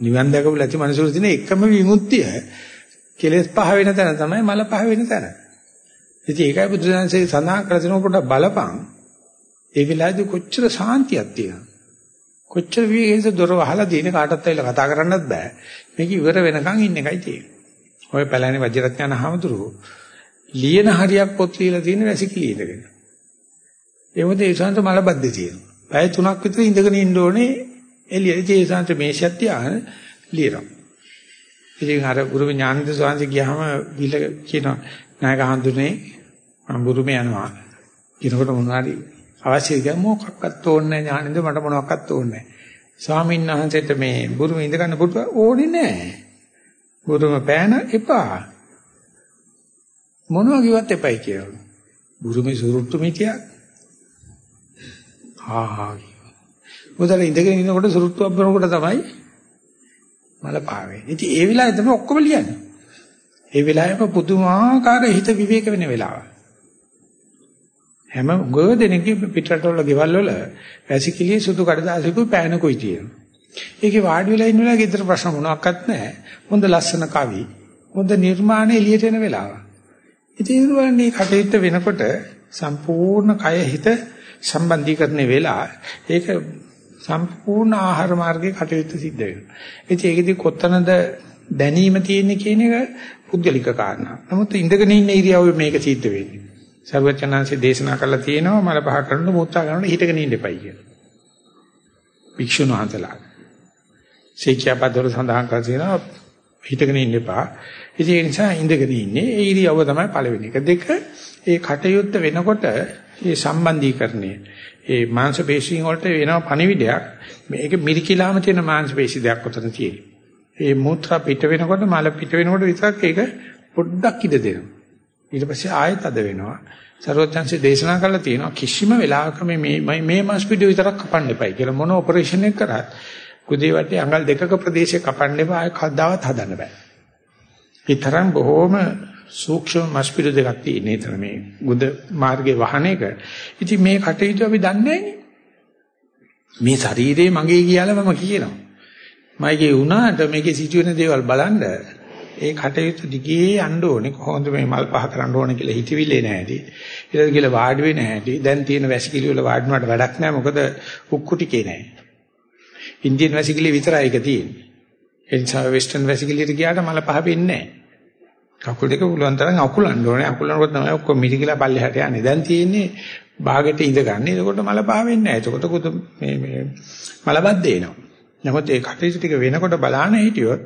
නිවන් දැකපු ලැති මනසුර දින එකම විමුක්තිය කෙලෙස් පහ වෙන තැන තමයි මල පහ වෙන තැන. ඉතින් ඒකයි බුදුසසුනේ සඳහන් කරගෙන පොඩ්ඩක් බලපං. ඒ වෙලාවේදී කොච්චර සාන්තියක් තියෙනවද? කොච්චර විවේකීස දොර වහලා දින කාටවත් ඇවිල්ලා කතා කරන්නත් බෑ. මේක ඉවර වෙනකන් ඉන්න එකයි තියෙන්නේ. ඔය පැලෑනේ වජිරත්ඥාන හාමුදුරුවෝ ලියන හරියක් පොත් ලියලා තියෙන වැසිකිලි ඉඳගෙන. ඒ මොකද ඒ ශාන්ත මලබද්දේ තියෙනවා. පැය 3ක් විතර ඉඳගෙන ඉන්න ඕනේ එළියේ ඒ ශාන්ත මේෂයක් තියාගෙන ලියනවා. ඉතින් අර ගුරු ඥානන්ද ස්වාමීන් ගියාම ගිල කියනවා නායක හඳුනේ මම බුරුමේ යනවා. කිනකොට මොනවාරි අවශ්‍ය ගියා මොකක්වත් ඕනේ නැහැ ඥානන්ද මට මොනවක්වත් ඕනේ නැහැ. ස්වාමීන් වහන්සේට මේ බුරුමේ ඉඳ ගන්න පුරුව ඕනේ නැහැ. බුරුම පෑන එපා. මොනවා කිව්වත් එපයි කියලා. බුරුමේ සුරුට්ටු මිටියක්. හා හා. මොකද ඉඳගෙන ඉන්නකොට සුරුට්ටුවක් බරනකොට තමයි මල පාවේ. ඉතින් ඒ වෙලාවේ තමයි ඔක්කොම ලියන්නේ. ඒ වෙලාවෙම පුදුමාකාර හිත විවේක වෙන වෙලාව. හැම ගොඩ දෙනෙක්ගේ පිටරටවල ගෙවල් වල වැසිකිළියේ සුදු කඩදාසියකුයි පෑනකුයි තියෙනවා. ඒකේ වාඩි වෙලා ඉන්න වෙලාවේ ඊතර ප්‍රශ්න මොනවත් නැහැ. හොඳ ලස්සන කවි, හොඳ නිර්මාණ එළියට එන වෙලාව. ඉතින් ඒ කටයුත්ත වෙනකොට සම්පූර්ණ කය හිත සම්බන්ධීකරණය වෙලා ඒක සම්පූර්ණ ආහාර මාර්ගයේ කටයුත්ත සිද්ධ වෙනවා. ඉතින් ඒකෙදි කොතනද දැනීම තියෙන්නේ කියන එක පුද්ගලික කාරණා. නමුත් ඉඳගෙන ඉන්න ඉරියව්වේ මේක සිද්ධ වෙන්නේ. සර්වචනංශේ දේශනා කරලා තියෙනවා මල පහ කරන මුත්‍රා කරන හිටගෙන ඉන්න එපයි කියලා. භික්ෂුන් වහන්සේලා. ශික්ෂාපදවල සඳහන් කර තියෙනවා හිටගෙන ඉන්න එපා. ඉතින් ඒ නිසා ඉඳගෙන ඉන්නේ ඒ ඉරියව්ව තමයි පළවෙනි එක. දෙක ඒ කටයුත්ත වෙනකොට ඒ සම්බන්ධීකරණය ඒ මාංශ පේශීන් වලට වෙනව පණිවිඩයක් මේක මිරිකිලාම තියෙන මාංශ පේශී දෙයක් උතන තියෙන්නේ. ඒ මූත්‍රා පිට වෙනකොට මල පිට වෙනකොට විතරක් ඒක පොඩ්ඩක් ඉඳ දෙනවා. ඊට පස්සේ ආයෙත් අද වෙනවා. සර්වඥාන්සේ දේශනා කළා තියෙනවා කිසිම වෙලාවක මේ මේ මේ මාංශ පිට විතරක් කපන්න එපයි කියලා මොන ඔපරේෂන් එක කරත් කුදී වටේ අඟල් දෙකක ප්‍රදේශය කපන්න එපා ආයෙ කවදාවත් හදන්න බෑ. ඒ තරම් බොහොම සූක්ෂම මස්පිඩු දෙකක් තියෙන එතන මේ ගුද මාර්ගයේ වහන එක. ඉතින් මේ කටයුතු අපි දන්නේ මේ ශරීරේ මගේ කියලා මම කියනවා. මයිගේ වුණාට මේකේ සිදුවෙන දේවල් බලන්න ඒ කටයුතු දිගේ යන්න ඕනේ කොහොමද මේ මල් පහ කරන්න ඕනේ කියලා හිතවිල්ලේ නැහැටි. ඊට කියලා වාඩි වෙන්නේ නැහැටි. දැන් තියෙන වැසිකිලි වල වාඩි වුණාට වැඩක් නැහැ මොකද උක්කු ටිකේ නැහැ. ඉන්දියන් වැසිකිලි විතරයි ඒක තියෙන්නේ. ඒ නිසා වෙස්ටර්න් වැසිකිලියට ගියාට මල පහ වෙන්නේ නැහැ. කකුල් දෙක පුළුවන් තරම් අකුලන්න ඕනේ. අකුලනකොට තමයි ඔක්කොම මිරිකිලා පල්ලෙහාට යන්නේ. දැන් තියෙන්නේ බාගෙට ඉඳ ගන්න. එතකොට මල පහ වෙන්නේ නැහැ. එතකොට කුද මේ මේ මලබද්ද එනවා. නමුත් ඒ කටයුතු ටික වෙනකොට බලාන හිටියොත්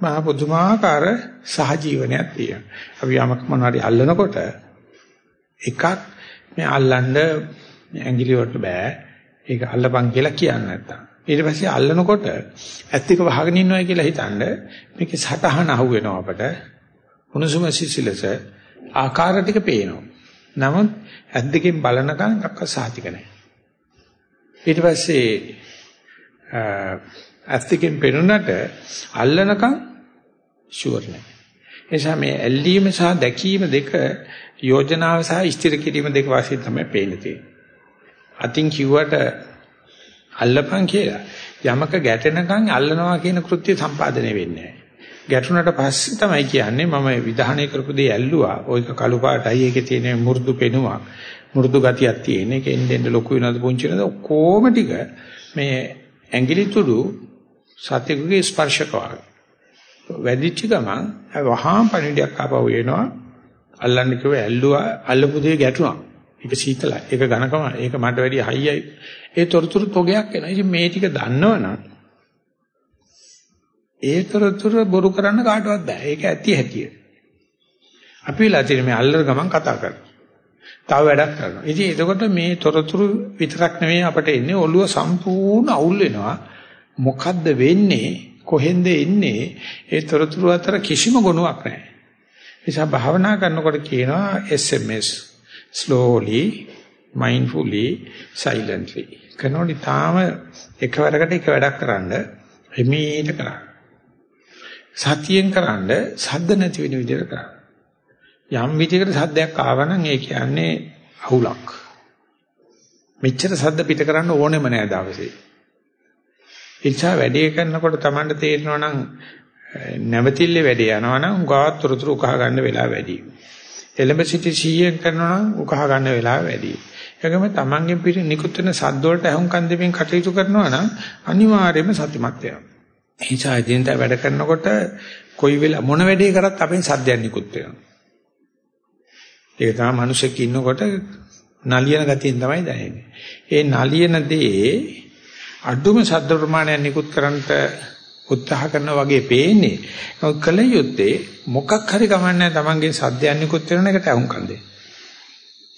මහා පුදුමාකාර සහජීවනයක් තියෙනවා. අපි යමක් මොනවාරි අල්ලනකොට එකක් මේ අල්ලන්න ඇඟිලි වලට බෑ. ඒක අල්ලපන් කියලා කියන්නේ නැත්තම්. ඊට පස්සේ අල්ලනකොට ඇත්තික වහගෙන ඉන්නවා කියලා හිතනද මේකේ සටහන අහුවෙනවා අපට. උණුසුම සිසිලස ආකාර ටික පේනවා. නමුත් ඇස් දෙකෙන් බලනකම් අක්ක සාතික නැහැ. ඊට පස්සේ ඇස් දෙකෙන් පෙනුනට අල්ලනකම් ෂුවර් නැහැ. එනිසා මේ ඇල්ලීම සහ දැකීම දෙක යෝජනාව සහ ස්ථිර කිරීම දෙක වශයෙන් තමයි පේන්නේ තියෙන්නේ. අතින් කිව්වට අල්ලපන් කියලා යමක ගැටෙනකන් අල්ලනවා කියන කෘත්‍ය සම්පාදනය වෙන්නේ නැහැ. ගැටුණට පස්සේ තමයි කියන්නේ මම විධානය කරපු දේ ඇල්ලුවා. ඔයක කළු පාටයි ඒකේ තියෙන මෘදු පෙනුමක්. මෘදු ගතියක් තියෙන. ඒක එන්නෙන් ලොකු වෙනවද පුංචි වෙනවද ඔක්කොම ටික මේ ඇඟිලි තුඩු සත්‍යකගේ ස්පර්ශක වාගේ. වැඩිච්ච ගමන් වහාම පණිවිඩයක් ආපහු එනවා. අල්ලන්න කිව්ව ඇල්ලුවා අල්ලපු දේ ගැටුණා. ඒක සීතලයි. ඒක ඝනකම. ඒක මට වැඩි හයියයි. ඒ තොරතුරු තොගයක් එනවා. ඉතින් මේ ටික දන්නවනම් ඒතරතුර බොරු කරන්න කාටවත් බෑ. ඒක ඇති හැටිය. අපි වෙලා තියෙන මේ අල්ලර ගමන් කතා කරනවා. තව වැඩක් කරනවා. ඉතින් එතකොට මේ තොරතුරු විතරක් නෙවෙයි අපට එන්නේ ඔළුව සම්පූර්ණ අවුල් වෙනවා. මොකද්ද වෙන්නේ? කොහෙන්ද එන්නේ? ඒ තොරතුරු අතර කිසිම ගුණයක් නැහැ. නිසා භාවනා කරනකොට කියනවා SMS slowly mindfully silently. කරනකොට තාම එකවරකට එක වැඩක් කරන්න එමීට කරන්න. සතියෙන් කරන්න සද්ද නැති වෙන විදිහට කරන්න. යම් විදිහකට සද්දයක් ආවනම් ඒ කියන්නේ අහුලක් මෙච්චර සද්ද පිට කරන්න ඕනෙම නෑ දවසේ. ඉච්ඡා වැඩේ කරනකොට Tamanට තේරෙනවා නම් නැවතිල්ල වැඩේ යනවා නම් උගාවත් තොරතුරු උකහා ගන්න වෙලාව වැඩි. එලඹ සිටි 100න් කරනවා නම් උකහා ගන්න වෙලාව වැඩි. ඒකම තමන්ගෙන් පිට නිකුත් වෙන සද්ද වලට අහුම්කම් දෙමින් කටයුතු කරනවා නම් අනිවාර්යයෙන්ම සතිමත් වෙනවා. එනිසා දිනට වැඩ කරනකොට කොයි වෙලාව මොන වැඩේ කරත් අපෙන් සද්දයක් නිකුත් වෙනවා. ඒක තමයි මිනිස්සෙක් ඉන්නකොට නලියන ගතියෙන් තමයි දැනෙන්නේ. ඒ නලියන දේ අඩුම ශබ්ද ප්‍රමාණයක් නිකුත් කරන්නට උත්සාහ කරනා වගේ පේන්නේ. නමුත් කල යුත්තේ මොකක් හරි කමන්නේ තමන්ගේ සද්දයන් නිකුත් වෙන එකට අහුම්කම් දෙන්න.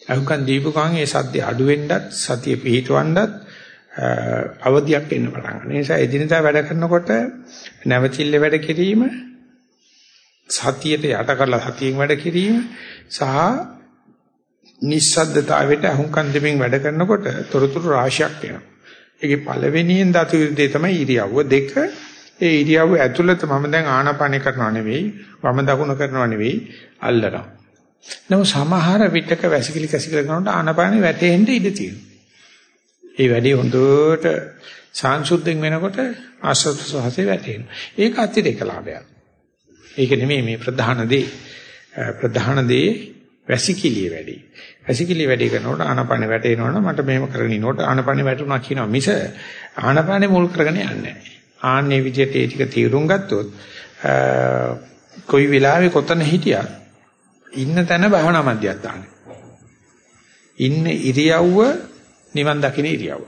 අහුම්කම් දීපු ගමන් ඒ සද්ද අඩු වෙන්නත් සතිය පිහිටවන්නත් අවධියක් එන්න පටන් ගන්නවා. ඒ නිසා එදිනදා වැඩ කරනකොට නැවතිල්ල වැඩ කිරීම සතියට යට කරලා සතියෙන් වැඩ කිරීම සහ නිස්සද්දතාවයට අහුම්කම් දෙමින් වැඩ කරනකොට තොරතුරු රාශියක් එනවා. ඒකේ පළවෙනියෙන් දතු යුද්ධය තමයි ඉරියව්ව දෙක ඒ ඉරියව්ව ඇතුළත මම දැන් ආනාපානය කරනවා නෙවෙයි වම දකුණ කරනවා නෙවෙයි අල්ලනවා. නමුත් සමහර විටක වැසිකිලි කැසිකිලි කරනකොට ආනාපානෙ වැටෙන්න ඉඩ තියෙනවා. ඒ වැඩි හොඳට සාංශුද්ධෙන් වෙනකොට ආශ්‍රත සහසේ වැටෙනවා. ඒක අතිරේක ලාභයක්. ඒක නෙමෙයි මේ ප්‍රධාන දේ. ප්‍රධාන දේ වැසිකිලිය වැඩි. වැසිකිලිය වැඩි කරනකොට ආනාපානෙ වැටෙනවනම් මට මෙහෙම කරගෙන ඉනකොට ආනාපානෙ වැටුණා කියනවා මිස ආනාපානෙ මුල් කරගෙන යන්නේ නැහැ. ආන්නේ විදිහට ඒ ටික තීරුම් ගත්තොත් කොයි වෙලාවෙ කොතන හිටියත් ඉන්න තැන භවනා මධ්‍යස්ථානේ. ඉන්න ඉරියව්ව නිවන් දකින්න ඉරියව්ව.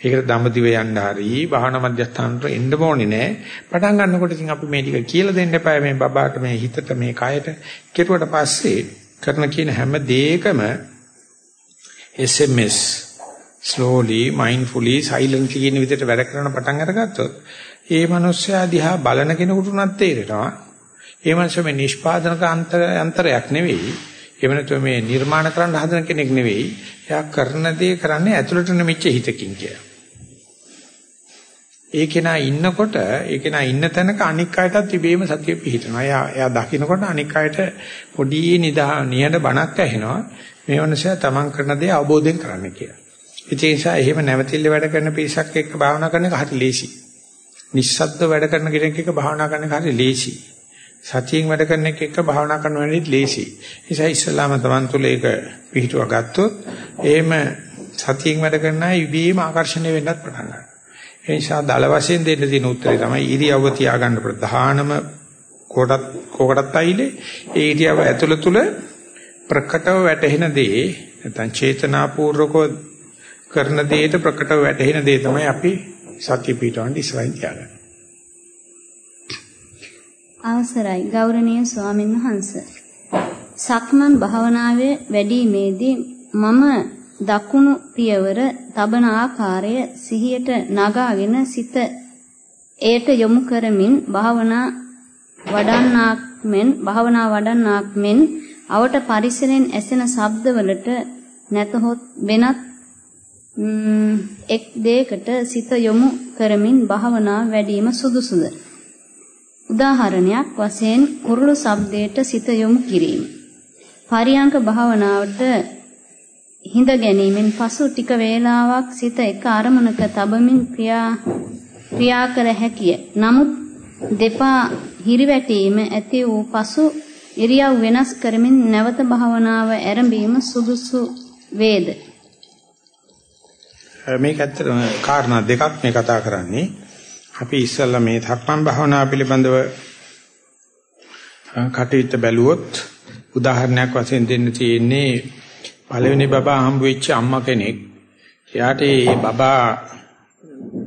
ඒකට දඹදිව යන්න හරි භවනා මධ්‍යස්ථානට එන්න ඕනේ නෑ. පටන් ගන්නකොට ඉතින් අපි මේ ටික කියලා දෙන්න එපා මේ බබාට මේ හිතට මේ කයට කෙරුවට පස්සේ කරන කියන හැම දෙයකම SMS slowly mindfully silently කියන විදිහට වැඩ කරන පටන් අරගත්තොත් ඒ මනුස්සයා දිහා බලන කෙනෙකුට උනත් තේරෙනවා ඒ මනුස්සයා මේ නිෂ්පාදනක අන්තරයක් නෙවෙයි එහෙම නැත්නම් මේ නිර්මාණ කරන්න හදන කෙනෙක් නෙවෙයි එයා කරන දේ කරන්නේ ඇතුළට නැමිච්ච හිතකින් කියලා ඒ කෙනා ඉන්නකොට ඒ කෙනා ඉන්න තැනක අනික් අයටත් ඉබේම සතිය පිහිටනවා. එයා එයා දකින්නකොට අනික් අයට පොඩි නිදා නිහඬ බණක් ඇහෙනවා. මේ මනුස්සයා තමන් කරන දේ අවබෝධයෙන් කරන්න කියලා. ඒ නිසා එහෙම නැවතිල්ල වැඩ කරන පිරිසක් එක්ක භාවනා කරන එක හරි ලේසි. නිස්සද්ද වැඩ කරන කෙනෙක් එක්ක භාවනා කරන එක හරි ලේසි. සතියෙන් වැඩ කරන එක එක්ක භාවනා කරන වෙලෙත් ලේසි. ඒ නිසා ඉස්සලාම තමන් තුළ ඒක පිහිටුවා ගත්තොත් එහෙම සතියෙන් වැඩ කරන අය ඉබේම ආකර්ෂණය වෙන්නත් පටන් ගන්නවා. ඒ නිසා දල වශයෙන් දෙන්න තියෙන උත්තරේ තමයි ඉරියව්ව තියාගන්න ප්‍රධානම කොටත් කොකටත් අයිලේ ඒ ඉරියව්ව ඇතුළ තුල ප්‍රකටව වැටහෙන දේ නැත්නම් චේතනාපූර්වකව කරන දෙයට ප්‍රකටව වැටහෙන දේ තමයි අපි සත්‍ය පිටවන්න ඉස්සරහින් තියාගන්නේ. අවසරයි ගෞරවනීය ස්වාමීන් වහන්ස. සක්මන් භාවනාවේ වැඩිමේදී මම දකුණු පියවර තබන ආකාරය සිහියට නගාගෙන සිත එයට යොමු කරමින් භාවනා වඩන්නාක් මෙන් භාවනා වඩන්නාක් මෙන් අවට පරිසරෙන් ඇසෙන ශබ්දවලට නැතහොත් වෙනත් එක් දෙයකට සිත යොමු කරමින් භාවනා වැඩිම සුදුසුද උදාහරණයක් වශයෙන් කුරුළු ශබ්දයට සිත යොමු කිරීම පරියංක භාවනාවට හිඳ ගැනීමෙන් පසු ටික වේලාවක් සිත එක අරමුණක තබමින් ක්‍රියා ක්‍රියා කර හැකිය. නමුත් දෙපා හිරිවැටීම ඇති වූ පසු ඉරියව් වෙනස් කරමින් නැවත භාවනාව ආරම්භීම සුදුසු වේද? මේක ඇත්තටම කාරණා දෙකක් මේ කතා කරන්නේ. අපි ඉස්සල්ලා මේ ධක්මන් භාවනා පිළිබඳව කටයුත්ත බැලුවොත් උදාහරණයක් වශයෙන් දෙන්න තියෙන්නේ පළවෙනි බබා හම්බ වෙච්ච අම්මා කෙනෙක් එයාට ඒ බබා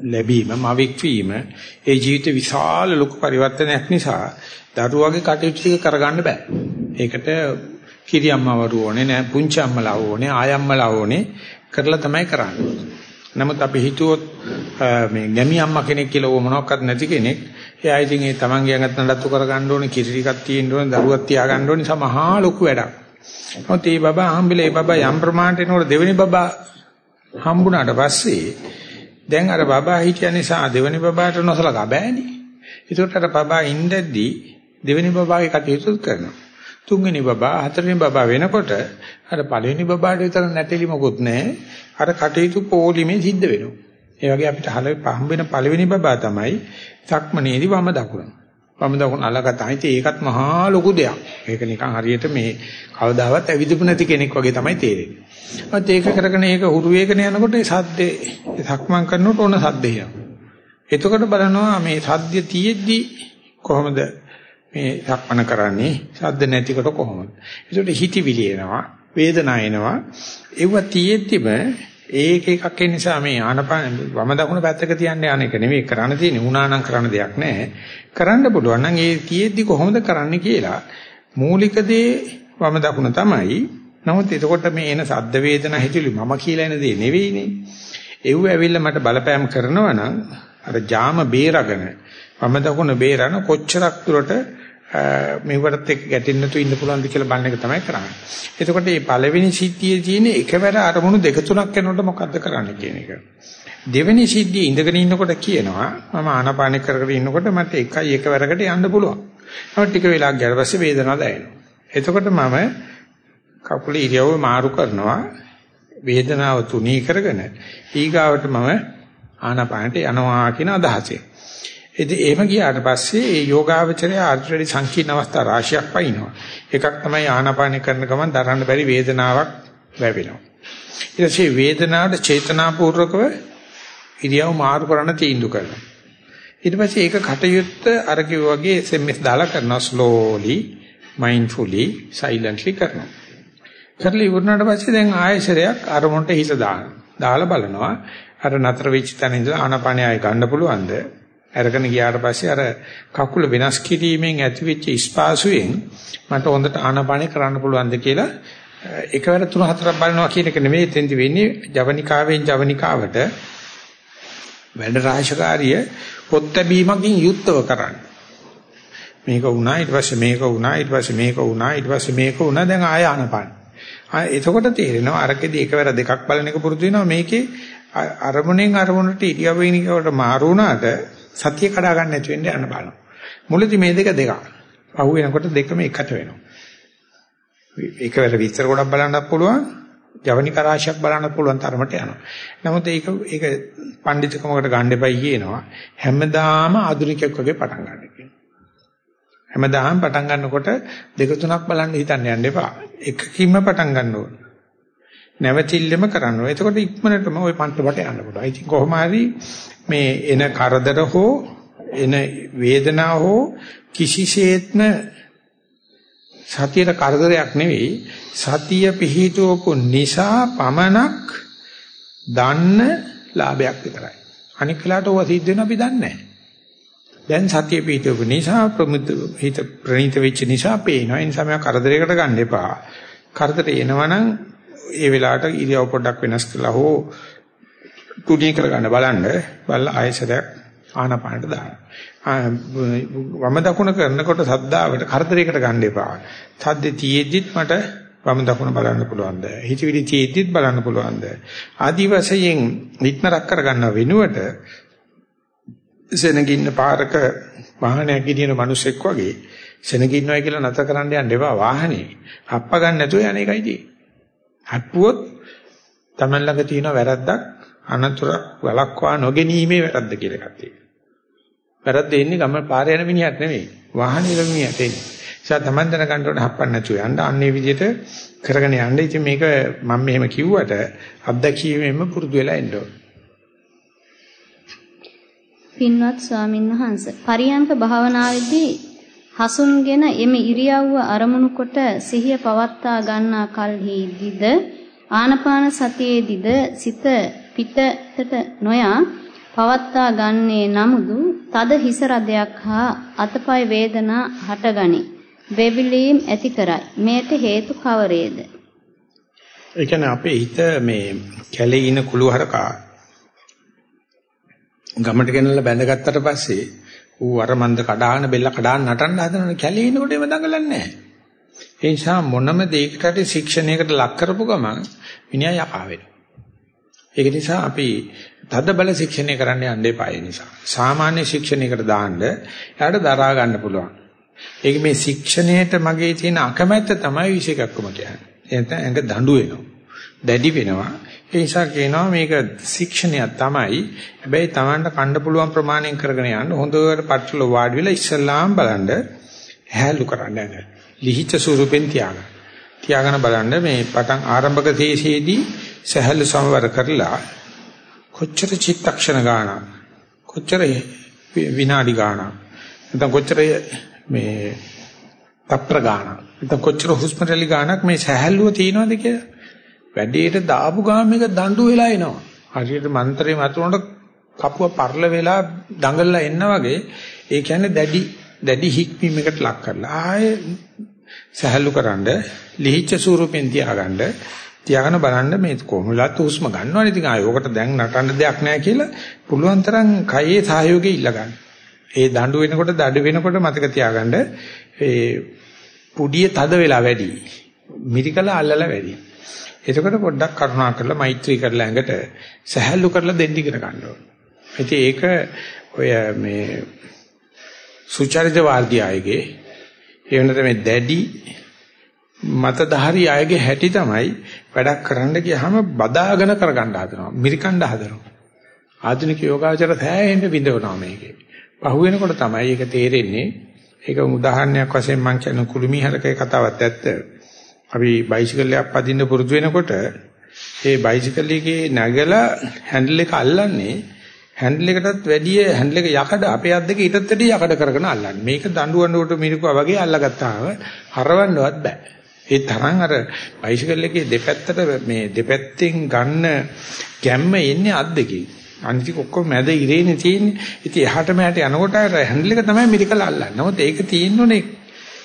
ලැබීම මවික් වීම ඒ ජීවිත විශාල ලොකු පරිවර්තනයක් නිසා දරුවගේ කටයුතු ටික කරගන්න බෑ. ඒකට කිරියම්මවරු ඕනේ නෑ පුංචි අම්මලා ඕනේ ආයම්මලා ඕනේ කරලා තමයි කරන්නේ. නමුත් අපි හිතුවොත් මේ ගැමි අම්මා කෙනෙක් කියලා ඕ මොනවත් නැති කෙනෙක් එයා ඉතින් ඒ තමන්ගේ ඇඟත් නඩත්තු කර ගන්න ඕනේ, කිරි ටිකක් තියෙන්න ඕනේ, දරුවක් තියා ගන්න ඕනේ, සමහා ලොකු වැඩක්. මොකද මේ බබා හම්බෙලා මේ බබා යම් ප්‍රමාණයට එනකොට දෙවෙනි බබා හම්බුණාට පස්සේ දැන් අර බබා හිටිය නිසා දෙවෙනි බබාට නොසලකා බෑනේ. ඒකට අර බබා ඉඳද්දී දෙවෙනි බබාගේ කටයුතු කරනවා. තුන්වෙනි බබා හතරවෙනි බබා වෙනකොට අර පළවෙනි බබාට විතර නැටෙලි මොකුත් නැහැ. අර කටයුතු පොලිමේ සිද්ධ වෙනවා. ඒ වගේ අපිට හල පහම් වෙන පළවෙනි බබා තමයි සක්මනේදී වම දකුණ. වම දකුණ අලගතයි. ඒකත් මහා ලොකු දෙයක්. ඒක නිකන් හරියට මේ කවදාවත් ඇවිදපු නැති කෙනෙක් වගේ තමයි තේරෙන්නේ. ඒත් ඒක කරගෙන ඒක හුරු වේගන යනකොට ඒ සද්දේ සක්මන් කරනකොට ඕන සද්දේ යනවා. එතකොට බලනවා මේ සද්ද තියෙද්දි කොහොමද මේ සක්මන කරන්නේ සද්ද නැතිකොට කොහොමද? ඒකට හිතවිලි එනවා, වේදනාව එනවා. ඒව තියෙද්දිම ඒක එකක් ඒ නිසා මේ ආනපාන වම දකුණ පැත්තක තියන්නේ අනේක නෙවෙයි කරන්න තියෙන්නේ උනානම් කරන්න දෙයක් නැහැ. කරන්න පුළුවන් නම් ඒ තියෙද්දි කොහොමද කරන්න කියලා මූලික දේ වම දකුණ තමයි. නමුත් එතකොට මේ එන සද්ද වේදනා හිතුලි මම කියලා එන දේ නෙවෙයිනේ. ඒව ඇවිල්ලා මට බලපෑම් කරනවා නම් අර ජාම බේරගෙන වම දකුණ බේරන කොච්චරක් දුරට මේවට එක්ක ගැටෙන්න නැතුව ඉන්න පුළුවන්ද කියලා බලන එක තමයි කරන්නේ. එතකොට මේ පළවෙනි සිද්ධියේ තියෙන එකවර අරමුණු දෙක තුනක් යනකොට මොකද්ද කරන්න කියන එක. දෙවෙනි සිද්ධියේ ඉඳගෙන ඉන්නකොට කියනවා මම ආනාපාන කරගෙන ඉන්නකොට මට එකයි එකවරකට යන්න පුළුවන්. නමුත් ටික වෙලාවක් ගියාට පස්සේ වේදනාවක් දැනෙනවා. එතකොට මම කකුල ඉරියව්ව මාරු කරනවා වේදනාව තුනී කරගෙන ඊගාවට මම ආනාපානට යනවා කියන අදහසෙන්. ඉතින් එහෙම ගියාට පස්සේ ඒ යෝගාවචරය ආර්ථරි සංකීර්ණ අවස්ථා රාශියක් පයින්නවා. එකක් තමයි ආනාපාන කරන ගමන් දරන්න බැරි වේදනාවක් වැවෙනවා. ඊට පස්සේ වේදනාවට චේතනාපූර්වකව ඉරියව් මාරු කරන්න තීන්දුව කරනවා. ඊට පස්සේ ඒක කටයුත්ත අර වගේ SMS දාලා කරනවා slowly, mindfully, silently කරනවා. කරලා ඉවරනාට පස්සේ දැන් ආයෙසරයක් අරමුණට හිත දානවා. දාලා බලනවා අර නතර වෙච්ච තැන ඉඳලා ආනාපානය ආයෙ ගන්න පුළුවන්ද? අරගෙන ගියාට පස්සේ අර කකුල වෙනස් කිරීමෙන් ඇතිවෙච්ච ස්පාසුවෙන් මට හොඳට ආනාපානේ කරන්න පුළුවන්ද කියලා එකවර තුන හතරක් බලනවා කියන එක නෙමෙයි එතෙන්දි වෙන්නේ ජවනිකාවෙන් ජවනිකාවට වැඩ රාශකාරිය පොත් බැීමකින් යුක්තව කරන්න. මේක වුණා ඊට පස්සේ මේක වුණා ඊට පස්සේ මේක වුණා ඊට පස්සේ මේක වුණා දැන් ආය ආනපාන. ආ එතකොට තේරෙනවා අරකෙදි එකවර දෙකක් බලන එක පුරුදු වෙනවා මේකේ අරමුණෙන් අරමුණට ඉරියව්වෙනිකට මාරු වුණාට සතිය කඩා ගන්න නැති වෙන්න යන්න බලනවා. මුලදී මේ දෙක දෙකක්. පහු වෙනකොට දෙකම එකට වෙනවා. ඒකවල විස්තර ගොඩක් බලන්නත් පුළුවන්. ජවනික රාශියක් බලන්නත් පුළුවන් තරමට යනවා. නමුත් ඒක ඒක පඬිතුකමකට ගන්න එපයි කියනවා. හැමදාම ආධුනිකයෙක් වගේ පටන් ගන්න කියනවා. හැමදාම පටන් ගන්නකොට දෙක තුනක් බලන්න හිතන්න යන්න එපා. එකකින්ම පටන් ගන්න ඕනේ. නැවතිල්ලෙම කරන්න ඕනේ. එතකොට ඉක්මනටම ওই පන්ටපට යන්න පුළුවන්. ඉතින් කොහොම හරි මේ එන කරදර හෝ එන වේදනාව හෝ කිසිසේත්ම සතියට කරදරයක් නෙවෙයි සතිය පිහිටවපු නිසා පමණක් දන්න ලාභයක් විතරයි අනික් වෙලාවට ඕවා සිද්ධ වෙන අපි දන්නේ නැහැ දැන් සතිය පිහිටවපු නිසා ප්‍රමුත හිත ප්‍රණීත වෙච්ච නිසා පේනවා ඒ නිසා මම කරදරයකට ගන්න එපා කරදර එනවනම් ඒ වෙලාවට ඉරියව් පොඩ්ඩක් වෙනස් කළා හෝ තුනී කරගන්න බලන්න බලලා ආයසරයක් ආනපානට දාන්න. වම දකුණ කරනකොට සද්දාවට කරදරයකට ගන්න එපා. සද්දේ තියෙද්දිත් මට වම දකුණ බලන්න පුළුවන්ද? හිතවිලි තියෙද්දිත් බලන්න පුළුවන්ද? ආදි වශයෙන් විත්නරක් කරගන්න වෙනුවට සෙනගින්න පාරක වාහනයක් ගෙනියන මිනිසෙක් වගේ සෙනගින්නවයි කියලා නැතර කරන්න යන්න එපා වාහනේ. හප්ප ගන්න නැතුව යන එකයි තියෙන්නේ. හප්පුවොත් Taman ළඟ තියෙන වැරද්දක් අනතුරක් වළක්වා නොගැනීමේ වැරද්ද කියලා එකක් තියෙනවා. වැරද්ද එන්නේ ගම පාර යන මිනිහක් නෙවෙයි. වාහනේ යන මිනිහට එන්නේ. ඒසා තමන් දැනගන්න ඕනේ හප්පන්න නැතුව යන්න අන්නේ විදිහට කරගෙන යන්න. ඉතින් මේක මම මෙහෙම කිව්වට අත්දැකීමෙන්ම පුරුදු වෙලා එන්න ඕනේ. පින්වත් ස්වාමින් වහන්සේ පරියංක භාවනාවේදී හසුන්ගෙන එමෙ ඉරියව්ව අරමුණු කොට සිහිය පවත්වා ගන්නා කල්හිදීද ආනපාන සතියේදීද සිත පිටතට නොයා පවත්වා ගන්නේ නමුදු තද හිස රදයක් හා අතපය වේදනා හටගනි. වෙවිලීම් ඇති කරයි. මේට හේතු කවරේද? ඒ කියන්නේ අපේ හිත මේ කැලේ ඉන කුළු හරකා ගමට ගෙනල්ලා බැඳගත්තට පස්සේ ඌ අර මන්ද කඩාන බෙල්ල කඩාන නටන්න හදනවනේ කැලේ ඉනකොට එම දඟලන්නේ නැහැ. ඒ නිසා මොනම දෙයකට හරි ශික්ෂණයකට ලක් කරපු ගමන් විනය යකා වෙනවා. ඒක නිසා අපි තද බල ශික්ෂණය කරන්න යන්න එපා ඒ නිසා. සාමාන්‍ය ශික්ෂණයකට දාන්න එයාට දරා ගන්න පුළුවන්. ඒක මේ ශික්ෂණයට මගේ තියෙන අකමැත්ත තමයි විශේෂකක්කම කියන්නේ. එතන ඇඟ දඬු වෙනවා. දැඩි වෙනවා. ඒ නිසා කියනවා මේක ශික්ෂණයක් තමයි. හැබැයි Tamanට කන්න පුළුවන් ප්‍රමාණයෙන් කරගෙන යන්න හොඳට පටල වාඩි වෙලා ඉස්සල්ලාම් බලන්න හැලු කරන්න යන්න. ලිහිච්ඡ ස්වරූපෙන් තියාගන්න. තියාගෙන බලන්න මේ පටන් ආරම්භක තේසේදී සහැල්ලු සමවර කරලා කොච්චර චිත්තක්ෂණ ගානක් කොච්චර විනාඩි ගානක් නැත්නම් කොච්චර මේ තප්පර ගානක් නැත්නම් කොච්චර හුස්ම රැලි ගානක් මේ සහැල්ලුව තියෙනවද කියලා වැඩේට දාපු ගාම මේක දඬු වෙලා එනවා හරියට මන්ත්‍රේ මතුනට කපුව පරල වෙලා දඟලලා එන්න වගේ ඒ කියන්නේ දැඩි දැඩි හික්මීමකට ලක් කරලා ආයේ සහැල්ලුකරනද ලිහිච්ඡ ස්වරූපෙන් තියාගන්න තියාගෙන බලන්න මේ කොහොමලත් හුස්ම ගන්නවනේ ඉතින් ආයෙ ඔකට දැන් නටන්න දෙයක් නැහැ කියලා පුළුවන් තරම් කයේ සහයෝගය ඉල්ල ගන්න. ඒ දඬු වෙනකොට දඩ වෙනකොට මතක තියාගන්න ඒ පුඩිය තද වෙලා වැඩි. මිරිකල අල්ලලා වැඩි. එතකොට පොඩ්ඩක් කරුණා කරලා මෛත්‍රී කරලා ඇඟට සහැල්ලු කරලා දෙන්න ඉගෙන ගන්න ඕනේ. ඉතින් ඒක ඔය මේ සුචරිත වාර්ධියයගේ ඒ වෙනත මේ දැඩි මතධාරී අයගේ හැටි තමයි වැඩක් කරන්න ගියාම බදාගෙන කරගන්න හදනවා. මිරිකණ්ඩ හදනවා. ආධුනික යෝගාචර සෑහෙන්න විඳවනවා මේකේ. පහු වෙනකොට තමයි ඒක තේරෙන්නේ. ඒක උදාහරණයක් වශයෙන් මම කියන කුළුමිහරකේ කතාවත් ඇත්ත. අපි බයිසිකල් එකක් පදින්න පුරුදු වෙනකොට ඒ බයිසිකල් එකේ නැගලා හැන්ඩල් එක අල්ලන්නේ හැන්ඩල් එකටත් වැඩිය හැන්ඩල් එක යකඩ අපේ අත් දෙක ඊටත් වැඩිය යකඩ කරගෙන අල්ලන්නේ මේක දඬුවඬුවට මිරිකුවා වගේ අල්ලගත්තාම හරවන්නවත් බෑ ඒ තරම් අර බයිසිකල් එකේ දෙපැත්තට මේ දෙපැත්තෙන් ගන්න ගැම්ම එන්නේ අත් දෙකේ. අනිතික ඔක්කොම මැද ඉරේනේ තියෙන්නේ. ඉතින් එහාට මෙහාට යනකොට අර හැන්ඩල් එක තමයි මිරිකලා අල්ලන්නේ. නමුත් ඒක තියෙන්නේ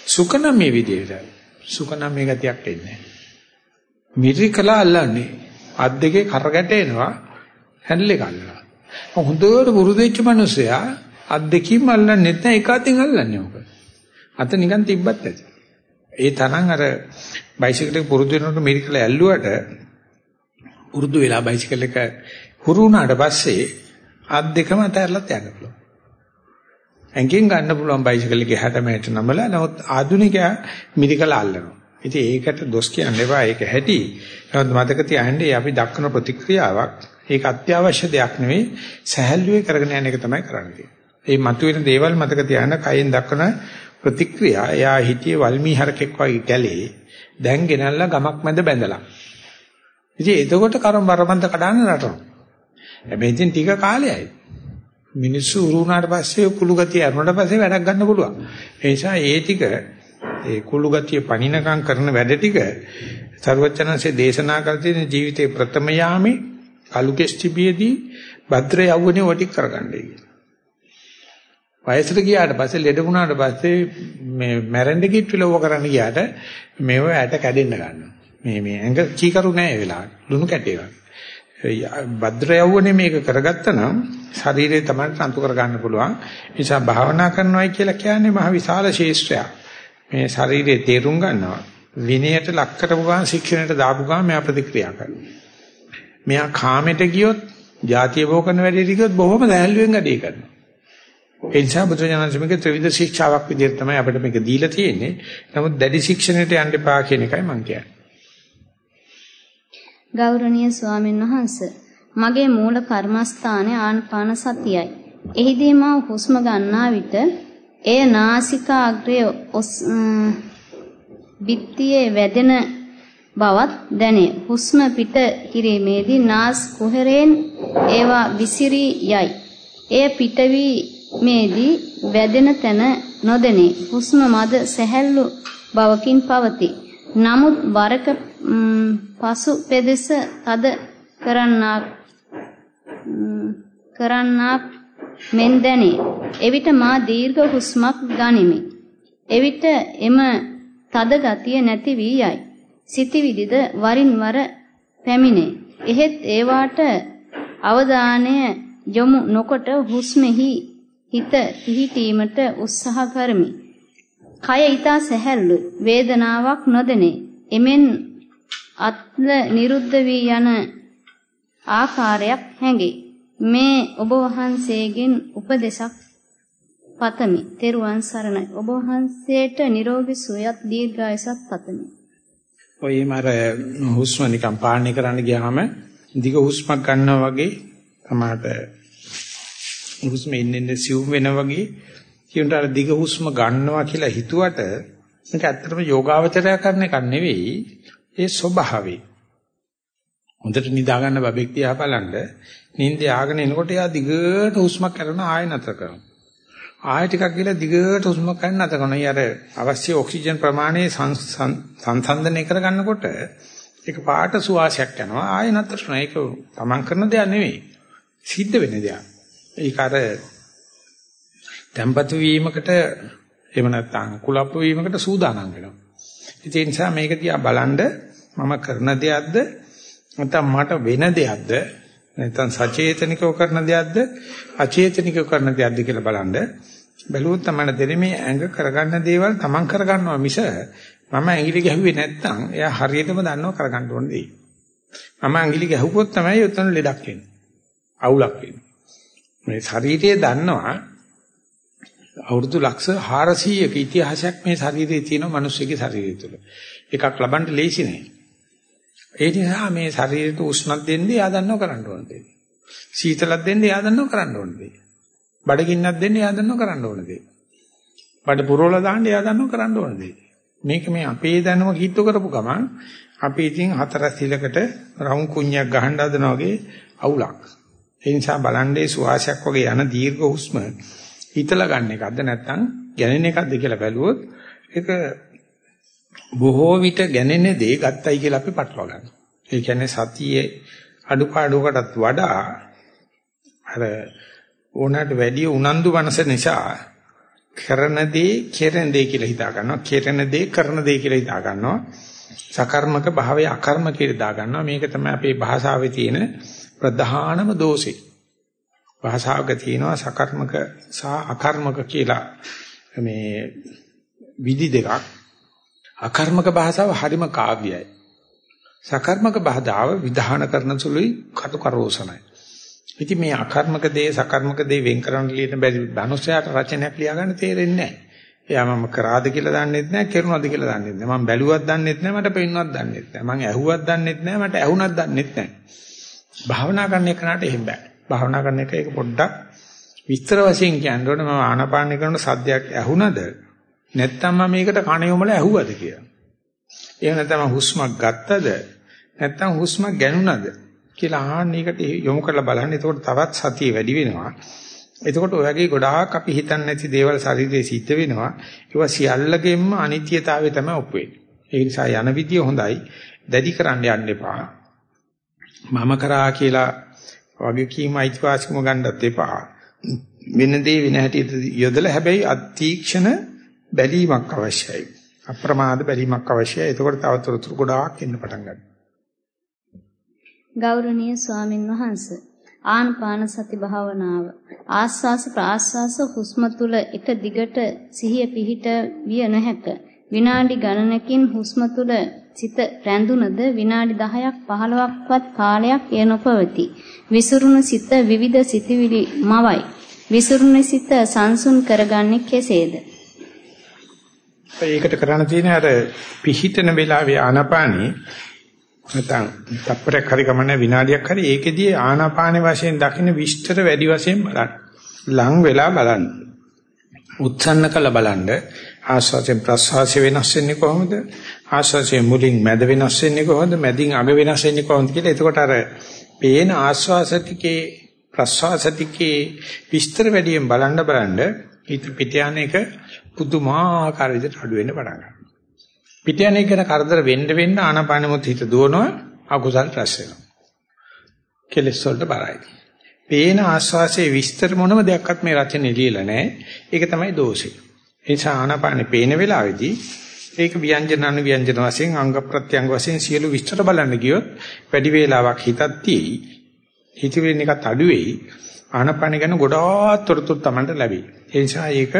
සුකනම් මේ විදිහට. සුකනම් මේ ගතියක් එන්නේ මිරිකලා අල්ලන්නේ. අත් දෙකේ කරගැටෙනවා හැන්ඩල් එක අල්ලනවා. හොඳට පුරුදු වෙච්ච මිනිස්සයා අත් දෙකින්ම අල්ලන්නේ නැත්නම් එක අතින් අල්ලන්නේ ඔක. අත නිකන් තිබ්බත් ඇති. ඒ තරම් අර බයිසිකල් එක පුරුදු වෙනකොට මිරිකල ඇල්ලුවට පුරුදු වෙලා බයිසිකල් එක හුරු වුණාට පස්සේ අත් දෙකම අතහැරලත් යන්න පුළුවන්. ඇඟෙන් ගන්න පුළුවන් බයිසිකල් එකේ 60 මීටර නමලා නමුත් ආධුනිකයා මිරිකල අල්ලනවා. ඉතින් ඒකට දොස් කියන්න එපා. ඒක හැටි. නමුත් මතක තියාගන්න අපි දක්වන ප්‍රතික්‍රියාවක් ඒක අත්‍යවශ්‍ය දෙයක් නෙවෙයි. සහැල්ලුවේ කරගෙන යන එක තමයි කරන්නේ. මේ මතුවෙන දේවල් මතක තියාගන්න කයෙන් දක්වන ප්‍රතික්‍රියා එයා හිටියේ වල්මී හරකෙක් වගේ කැලේ දැන් ගෙනල්ලා ගමක් මැද බැඳලා. ඉතින් එතකොට කරම් බරමන්ද කඩන්න නටනවා. හැබැයි ඉතින් ටික කාලයයි. මිනිස්සු උරුණාට පස්සේ කුළු ගතිය අරුණාට පස්සේ වැඩක් ගන්න පුළුවන්. ඒ නිසා ඒ ටික ඒ කුළු ගතිය පණිනකම් කරන වැඩ ටික සර්වචනන්සේ දේශනා කර තියෙන ජීවිතේ ප්‍රථම යාමේ කලු කෙස්ටිබියේදී භද්‍ර යවුණේ වටි කරගන්නයි කියලා. වයසට ගියාට පස්සේ ලෙඩ වුණාට පස්සේ මේ මැරෙන්න කිට්ටුලව කරන්න ගියාට මේව ඇට කැඩෙන්න ගන්නවා. මේ මේ ඇඟ චීකරු නෑ ඒ වෙලාවට. ලුණු කැටේ වගේ. භද්‍ර යවුනේ මේක කරගත්තා නම් ශරීරය තමයි සම්තු කර ගන්න පුළුවන්. ඒ නිසා භාවනා කරනවායි කියලා කියන්නේ මහ විශාල ශේෂ්ත්‍රයක්. මේ ශරීරයේ තේරුම් ගන්නවා. විනයට ලක් කරපු ගමන් ශික්ෂණයට දාපු ගමන් මෙයා ප්‍රතික්‍රියා කරනවා. මෙයා කාමයට ගියොත්, ಜಾතිය බෝ කරන වැඩේට ගියොත් බොහොම දැහැල්ලුවෙන් වැඩේ කරනවා. ඒ නිසා බුදුරජාණන්සේමගේ ත්‍රිවිධ ශික්ෂාවක් විදිහට තමයි අපිට මේක දීලා තියෙන්නේ. නමුත් දැඩි ශික්ෂණයට යන්න එපා කියන එකයි මම කියන්නේ. ගෞරවනීය ස්වාමීන් වහන්ස මගේ මූල කර්මස්ථානයේ ආන්පාන සතියයි. එහිදී මා හුස්ම ගන්නා විට එය නාසිකාග්‍රයේ බිත්තියේ වැදෙන බවත් දැනේ. හුස්ම පිට කිරීමේදී නාස් කුහරයෙන් ඒවා විසිරී යයි. එය පිටවි මේදී වැදෙන තැන නොදෙනේ. හුස්ම මද සැහැල්ලු බවකින් පවතී. නමුත් වරක පසු පෙදෙස තද කරන්නාක් කරන්නාක් මෙන් දැනේ. එවිට මා දීර්ඝ හුස්මක් ගනිමි. එවිට එම තද ගතිය නැති වී යයි. සිතවිලිද වරින් වර පැමිණේ. එහෙත් ඒවාට අවධානය යොමු නොකොට හුස්මෙහි හිත පිහිටීමට උත්සාහ කරමි. කය ඊතා සැහැල්ලු වේදනාවක් නොදෙනේ. එමෙන් අත්ල නිරුද්ධ වී යන ආකාරයක් හැඟේ. මේ ඔබ වහන්සේගෙන් උපදේශක් පතමි. තෙරුවන් සරණයි. ඔබ වහන්සේට නිරෝගී සුවයත් දීර්ඝායසත් පතමි. ඔය මර හුස්ම නිකන් පාලනය කරන්න ගියාම දිග හුස්මක් ගන්නවා වගේ තමයි හුස්ම ඉන්නේ සිවුම් වෙනවා වගේ කියුන්ට අර දිග හුස්ම ගන්නවා කියලා හිතුවට මේක ඇත්තටම යෝගාවචරය කරන එකක් නෙවෙයි ඒ ස්වභාවය. හොඳට නිදා ගන්න බබෙක් දිහා බලන්න නිින්ද යාගෙන එනකොට එයා දිගට හුස්මක් කරන ආය නැතර කරනවා. ආය ටිකක් ගිහලා දිගට හුස්ම ගන්න නැතර කරනවා. අර අවශ්‍ය ඔක්සිජන් ප්‍රමාණය සංසන්දනය කරගන්නකොට ඒක පාට සුවාසයක් යනවා. ආය නැතර කරනවා. ඒක තමන් කරන දෙයක් නෙවෙයි. සිද්ධ වෙන දෙයක්. ඒක අර tempatu වීමකට එහෙම නැත්නම් කුලප්පු වීමකට සූදානම් වෙනවා. ඒ නිසා මේක දිහා බලනද මම කරන දෙයක්ද නැත්නම් මට වෙන දෙයක්ද නැත්නම් සචේතනිකව කරන දෙයක්ද අචේතනිකව කරන දෙයක්ද කියලා බලනද බැලුවොත් තමයි දෙන්නේ මේ ඇඟ කරගන්න දේවල් තමන් කරගන්නවා මිස මම ඇඟිලි ගැහුවේ නැත්නම් එයා හරියටම දන්නව කරගන්න ඕන දේ. මම ඇඟිලි ගැහුවොත් තමයි උතන ලෙඩක් එන්නේ. අවුලක් එන්නේ. මේ ශරීරය දන්නවා අවුරුදු ලක්ෂ 400ක ඉතිහාසයක් මේ ශරීරයේ තියෙන මිනිස්සුගේ ශරීරය තුළ. එකක් ලබන්න ලේසි නෑ. ඒ නිසා මේ ශරීරයට උෂ්ණක් දෙන්නේ යා දන්නව කරන්න ඕන දේ. සීතලක් දෙන්නේ යා දන්නව කරන්න ඕන දේ. බඩගින්නක් දෙන්නේ යා දන්නව කරන්න ඕන දේ. බඩ පුරවලා දාන්න යා දන්නව කරන්න ඕන දේ. මේක මේ අපේ දැනුම කිට්ටු කරපු ගමන් අපි ඉතින් හතර සිලකට රවුම් කුණ්‍යක් ගහන්න හදනවා වගේ අවුලක්. ඒ නිසා බලන්නේ සුවාසයක් වගේ යන දීර්ඝ හුස්ම හිතලා ගන්න එකක්ද නැත්නම් ගැනෙන එකක්ද කියලා බැලුවොත් ඒක බොහෝ විට ගැනෙන දේ ගත්තයි කියලා අපි පටලවා ගන්නවා. ඒ කියන්නේ සතියේ අඩුපාඩුවකටත් වඩා අර ඕනකට වැඩි උනන්දු මනස නිසා කරන දේ කෙරෙන දේ කියලා හිතා ගන්නවා. කෙරෙන දේ කරන දේ කියලා හිතා ගන්නවා. සකර්මක භාවය අකර්මක කියලා හිතා ගන්නවා. මේක තමයි අපේ භාෂාවේ තියෙන ප්‍රධානම දෝෂේ. භාෂාවක තියෙනවා සකර්මක සහ අකර්මක කියලා මේ විදි දෙකක්. අකර්මක භාෂාව හරිම කාව්‍යයි. සකර්මක භාෂාව විධාන කරන සුළුයි කටු කරෝසනයි. ඉතින් මේ අකර්මක දේ සකර්මක දේ වෙන් කරන්න ලියන බැරි ධනුෂයාට රචනයක් ලියාගන්න තේරෙන්නේ නැහැ. එයා මම කරාද කියලා දන්නෙත් නැහැ, කෙරුණාද කියලා දන්නෙත් නැහැ. මම බැලුවත් දන්නෙත් නැහැ, මට පෙන්වන්නත් දන්නෙත් නැහැ. මම ඇහුවත් දන්නෙත් නැහැ, මට ඇහුණත් දන්නෙත් නැහැ. භාවනා කරන එකනට එහෙම බෑ. භාවනා කරන එක ඒක පොඩ්ඩක් විස්තර වශයෙන් කියන්න ඕනේ මම ආනාපාන කරන සද්දයක් ඇහුණද නැත්නම් මම මේකට කණ යොමල ඇහුවද කියලා. එහෙම නැත්නම් හුස්මක් ගත්තද නැත්නම් හුස්මක් ගැනුණද කියලා අහන්න එකට යොමු කරලා බලන්න. එතකොට තවත් සතිය වැඩි වෙනවා. එතකොට ඔය වගේ ගොඩාක් අපි හිතන්නේ නැති දේවල් ශරීරයේ සිද්ධ වෙනවා. ඒවා සියල්ලගෙම අනිත්‍යතාවය තමයි ඔප් වෙන්නේ. ඒ නිසා යන විදිය හොඳයි. දැඩි කරන්න යන්න එපා. මම කරා කියලා වගකීම අයිතිවාසිකම ගන්නත් එපා. වෙන දේ වෙන හැටියට යොදලා හැබැයි අතීක්ෂණ බැලීමක් අවශ්‍යයි. අප්‍රමාද බැලීමක් අවශ්‍යයි. එතකොට තවතරතුරු ගොඩාක් එන්න පටන් ගන්නවා. ගෞරවනීය ස්වාමින් වහන්සේ ආනපාන සති භාවනාව ආස්වාස ප්‍රාස්වාස හුස්ම තුල එක දිගට සිහිය පිහිට විය නොහැක විනාඩි ගණනකින් හුස්ම තුල සිත රැඳුනද විනාඩි 10ක් 15ක්වත් කාලයක් එය නොපවති. විසුරුණු සිත විවිධ සිතිවිලි මවයි. විසුරුණු සිත සංසුන් කරගන්නේ කෙසේද? ඒකට කරන්න තියෙන අර පිහිටන වෙලාවේ ආනාපානී නැත්නම් තප්පරයක් හරි ගමන විනාඩියක් හරි ඒකෙදී ආනාපානේ වශයෙන් දකින්න විස්තර වැඩි වශයෙන් බලන්න. ලං වෙලා බලන්න. උත්සන්න කළ බලන්න ආස්වාදයෙන් ප්‍රසවාසය වෙනස් වෙන්නේ කොහොමද? ආස්වාදයෙන් මුලින් මැද වෙනස් වෙන්නේ කොහොමද? මැදින් අග වෙනස් වෙන්නේ කොහොමද කියලා. එතකොට අර පේන ආස්වාසතිකේ ප්‍රසවාසතිකේ විස්තර වැඩියෙන් බලන්න බලන්න හිත පිට යන එක පුදුමාකාර විදිහට අඩු වෙන්න පටන් ගන්නවා. පිට යන එක කරදර වෙන්න වෙන්න ආනාපානෙමුත් හිත දුවනවා අකුසල් රැස් වෙනවා. කෙලස් වලට බරයි. පේන ආස්වාසේ විස්තර මොනම දෙයක්වත් මේ රචනයේ ලියලා නැහැ. ඒක තමයි දෝෂේ. ඒ නිසා ආනාපානෙ පේන වෙලාවේදී ඒක ව්‍යංජන අනු ව්‍යංජන වශයෙන් අංග ප්‍රත්‍යංග වශයෙන් සියලු විස්තර බලන්න ගියොත් වැඩි වේලාවක් හිතක් තියෙයි. හිතවිලින් එකත් අඩු වෙයි. ආනපන ගැන ගොඩාක් තොරතුරු Tamanට ලැබෙයි. ඒ නිසා ඒක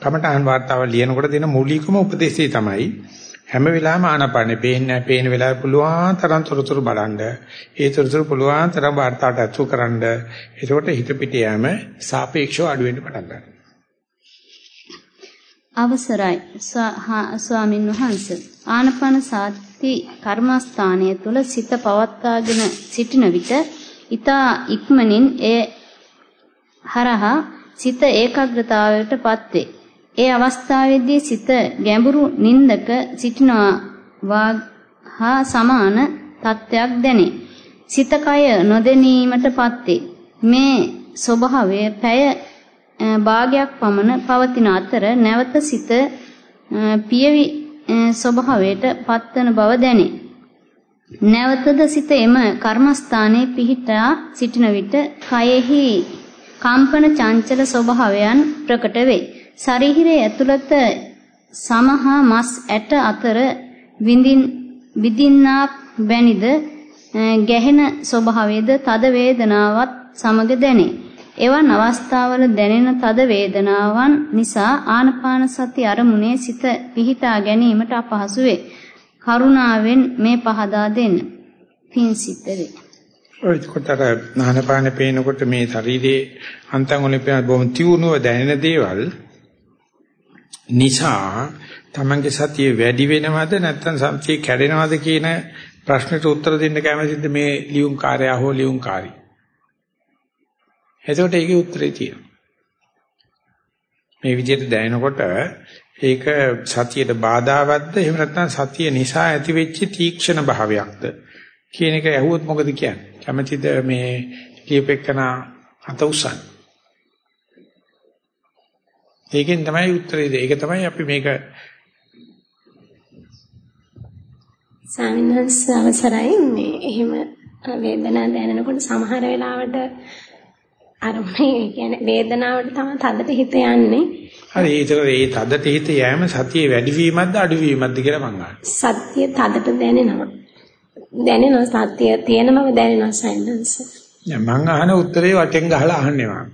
කමඨාන් වාර්තාව ලියනකොට දෙන මූලිකම උපදේශය තමයි හැම වෙලාවෙම ආනපනේ පේන්නේ නැහැ. පේන වෙලාවෙ පුළුවන් තරම් තොරතුරු බලන්න. ඒ තොරතුරු පුළුවන් තරම් වාර්තාවට අතු කරන්න. ඒකට හිත පිට යෑම සාපේක්ෂව අඩු වෙන්න පටන් ගන්නවා. අවසරයි ස්වාමින් වහන්සේ ආනපන සාති කර්මස්ථානය තුල සිත පවත්වාගෙන සිටින විට ඊතා ඉක්මනින් ඒ හරහා සිත ඒකාග්‍රතාවයටපත් වේ. ඒ අවස්ථාවේදී සිත ගැඹුරු නින්දක සිටිනවා හා සමාන තත්ත්වයක් දැනේ. සිත කය නොදැනීමටපත් වේ. මේ ස්වභාවය පැය භාගයක් පමණ පවතින අතර නැවත සිත පියවි ස්වභාවයට පත්වන බව දැනේ. නැවතද සිත එම කර්මස්ථානයේ පිහිටා සිටින විට කයෙහි කම්පන චංචල ස්වභාවයන් ප්‍රකට වේ. ශරීරයේ ඇතුළත සමහා මස් ඇට අතර විඳින් විදින්නාක් වැනිද ගැහෙන ස්වභාවයේද තද වේදනාවත් සමග දැනේ. එවන් අවස්ථාවල දැනෙන තද වේදනාවන් නිසා ආනපාන සති අරමුණේ සිත පිහිටා ගැනීමට අපහසු වේ. කරුණාවෙන් මේ පහදා දෙන්න. පින් සිත වේ. ඔය කොටර ආනපාන පේනකොට මේ ශරීරයේ අන්තං වලින් පේන බොහොම තියුණුව දැනෙන දේවල් නිසා තමන්ගේ සතිය වැඩි වෙනවද නැත්නම් සතිය කැඩෙනවද කියන ප්‍රශ්නට උත්තර දෙන්න කැමතිද මේ ලියුම් කාර්යය හෝ ලියුම් කාර්යය එතකොට ඒකේ උත්තරේ තියෙනවා. මේ විදිහට දැනනකොට ඒක සතියට බාධාවත්ද එහෙම නැත්නම් සතිය නිසා ඇතිවෙච්ච තීක්ෂණ භාවයක්ද කියන එක ඇහුවොත් මොකද කියන්නේ? කැමැතිද මේ ලියපෙකන අත උසන්? ඒකෙන් තමයි උත්තරේ දෙන්නේ. ඒක තමයි අපි මේක සාමිනස් අවසරයි මේ එහෙම වේදනාව දැනෙනකොට සමහර වෙලාවට අරමුණේ කියන්නේ වේදනාවට තමයි තදට හිත යන්නේ. හරි ඒක ඒ තදට හිත යෑම සතිය වැඩිවීමක්ද අඩුවීමක්ද කියලා මං අහනවා. සතිය තදට දැනෙනවා. දැනෙනවා සතිය තියෙන බව දැනෙනවා සයන්ස්. මං අහන උත්තරේ වටෙන් ගහලා අහන්නේ මම.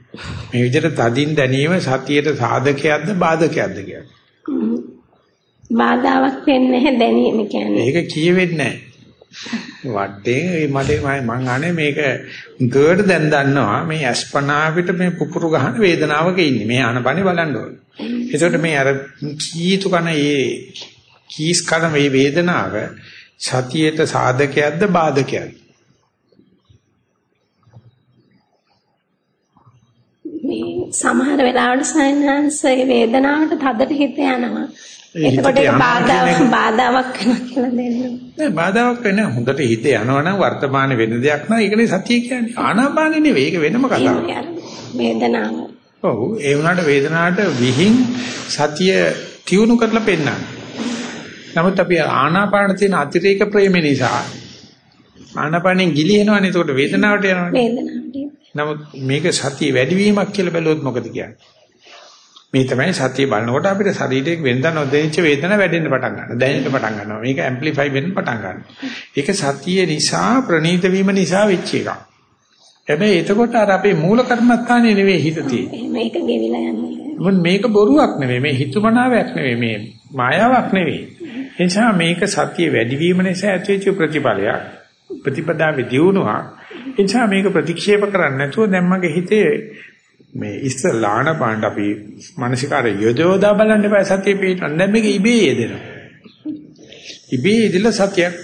මේ විදිහට තදින් දැනීම සතියට සාධකයක්ද බාධකයක්ද කියලා. බාධාවක් වෙන්නේ දැනීම කියන්නේ. ඒක කියවෙන්නේ නැහැ. වටේ මට මං අහන්නේ මේක උඩට දැන් දන්නවා මේ අස්පනා අපිට මේ පුපුරු ගහන වේදනාවක ඉන්නේ. මේ ආනපනේ බලන්න ඕනේ. ඒකට මේ අර කීතු කන ඒ කීස් කන මේ වේදනාව සතියේට සාධකයක්ද බාධකයක්ද? මේ සමහර වෙලාවට සයන්හන්සේ වේදනාවට තදට හිත යනවා. එතකොට ඒක බාධාවක් බාධාවක් වෙනවා කියලා දෙන්නවා. නෑ බාධාවක් වෙන්නේ හොඳට හිත යනවනම් වර්තමාන වෙන දෙයක් නෑ ඒකනේ සතිය කියන්නේ. ආනාපානෙ නෙවෙයි ඒක වෙනම කතාවක්. වේදනාව. ඔව් ඒ වුණාට වේදනාවට විහිං සතිය තියුණු කරලා පෙන්නන්න. නමුත් අපි ආනාපාන තියෙන අතිරේක ප්‍රේම නිසා ආනාපානෙන් ගිලිනවනේ එතකොට වේදනාවට යනවනේ. වේදනාවට. නමුත් මේක සතිය වැඩිවීමක් කියලා බැලුවොත් මොකද කියන්නේ? මේ තමයි සතිය බලනකොට අපිට ශරීරයේ වෙනදා නොදැනෙච්ච වේදන වැඩෙන්න පටන් ගන්නවා. දැනෙන්න පටන් ගන්නවා. මේක ඇම්ප්ලිෆයි වෙන්න පටන් ගන්නවා. ඒක සතිය නිසා ප්‍රනීත වීම නිසා වෙච්ච එකක්. හැබැයි එතකොට අර අපේ මූල කර්මස්ථානේ නෙවෙයි හිත තියෙන්නේ. මේක ගෙවිලා යන්නේ. මේක බොරුවක් නෙවෙයි. මේ හිතුමනාවක් නෙවෙයි. මේ මායාවක් නෙවෙයි. ඒ නිසා මේක සතිය වැඩි වීම නිසා ඇතිවෙච්ච ප්‍රතිඵලයක්. ප්‍රතිපදාවේ දියුණුවක්. ඒ නිසා මේක ප්‍රතික්ෂේප කරන්නේ නැතුව දැන් මගේ හිතේ මේ ඉස්සලාන පාණ්ඩ අපි මානසිකාර යොදවලා බලන්න බෑ සතිය පිටවන්න. දැන් මේක ඉබේ යෙදෙනවා. ඉබේ යෙදিলা සතියක්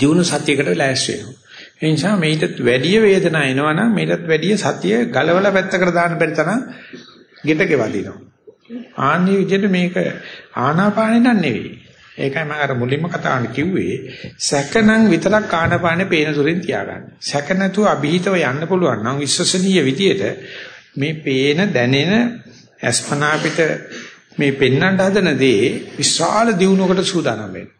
දිනු සතියකට ලෑස්ති වෙනවා. ඒ නිසා මේකට වැඩි වේදනාවක් එනවනම් මේකට වැඩි සතිය ගලවලා පැත්තකට දාන්න බැරි තරම් ගෙට ගෙවදිනවා. ආන්නේ විදිහට මේක ආනාපානෙ නන් නෙවෙයි. ඒකයි මම අර මුලින්ම කතාවන කිව්වේ සැකනම් විතරක් ආනපානේ පේන සුරින් තියාගන්න. සැක නැතුව અભීතව යන්න පුළුවන් නම් විශ්වසනීය විදියට මේ පේන දැනෙන අස්පනා පිට මේ පෙන්වන්න හදන දේ විශාල දියුණුවකට සූදානම් වෙන්න.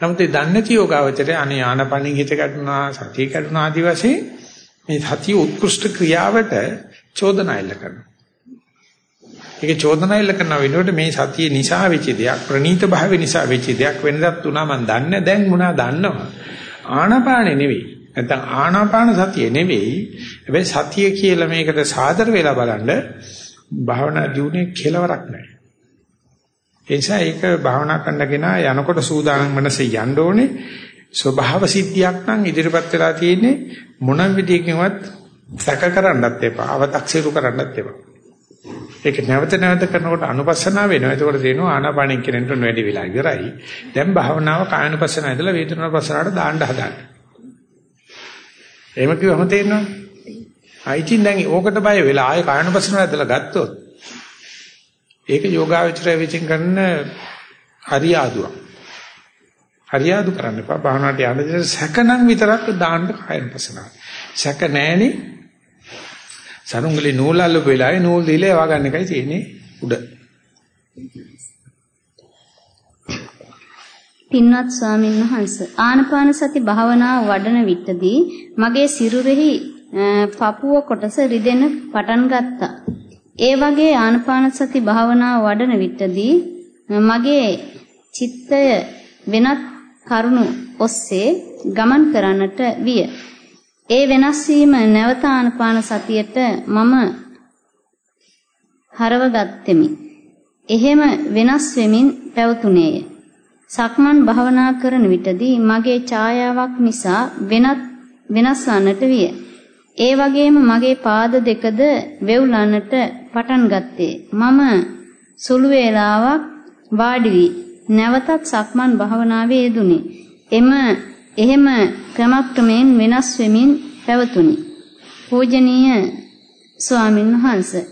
නමුත් ඒ දන්නේ නැති යෝගාවචරය අනේ ආනපනින් හිත කැඩුනා සතිය කැඩුනා ආදි වශයෙන් මේ සතිය උත්කෘෂ්ඨ ක්‍රියාවට චෝදනා එල්ල කරනවා. ඒක චෝදනායිල කරන වෙනකොට මේ සතිය නිසා වෙච්ච දෙයක් ප්‍රනීත භාවය නිසා වෙච්ච දෙයක් වෙනදත් උනා මම දන්නේ දැන් මොනා දන්නවා ආනාපානෙ නෙවෙයි නැත්නම් ආනාපාන සතිය නෙවෙයි. හැබැයි සතිය කියලා මේකට සාදර වෙලා බලන්න භාවනා දියුනේ කෙලවරක් නැහැ. ඒ නිසා ඒක භාවනා කරනගෙන යනකොට සූදානම් මනසේ යන්න ඕනේ. ස්වභාව සිද්ධියක් නම් ඉදිරිපත් වෙලා තියෙන්නේ මොන විදිහකින්වත් සැක කරන්නත් එපා. අව탁සිරු කරන්නත් එපා. ඒක නැවත නැවත කරනකොට අනුපස්සනාව වෙනවා. එතකොට තේරෙනවා ආනාපානෙන් කෙනෙක්ට වැඩි වෙලා ඉවරයි. දැන් භාවනාව කායනුපස්සනාව ඉදලා වේදනානුපස්සනාවට දාන්න හදන්න. එහෙම කිව්වම තේරෙනවද? අයිතින් දැන් ඕකට බය වෙලා ආයෙ කායනුපස්සනාව ඇදලා ගත්තොත් ඒක යෝගාවචරය විසින් කරන හරියාදුවක්. හරියාදු කරන්න එපා. භාවනාවට යන්න දෙන සැකනම් විතරක් දාන්න කායනුපස්සනාව. සැක නැහෙනේ සරුංගලේ නූල් අල්ලපු වෙලාවේ නූල් දීලා ඒවා ගන්න එකයි තියෙන්නේ උඩ. පින්වත් ස්වාමීන් වහන්ස ආනපාන සති භාවනාව වඩන විටදී මගේ සිරුරෙහි පපුව කොටස රිදෙන පටන් ගත්තා. ඒ වගේ ආනපාන සති භාවනාව වඩන විටදී මගේ චිත්තය වෙනත් කරුණු ඔස්සේ ගමන් කරන්නට විය. ඒ වෙනස් වීම නැවත ආනපාන සතියට මම හරවගත්ෙමි. එහෙම වෙනස් වෙමින් පැවතුනේය. සක්මන් භාවනා කරන විටදී මගේ ඡායාවක් නිසා වෙනත් වෙනස් වන්නට විය. ඒ වගේම මගේ පාද දෙකද වෙවුලන්නට පටන් ගත්තේ. මම සුළු වේලාවක් වාඩි වී නැවතත් සක්මන් භාවනාවේ යෙදුනි. එම එහෙම ක්‍රමක්‍රමයෙන් වෙනස් වෙමින් පැවතුනි. පූජනීය ස්වාමින් වහන්සේ.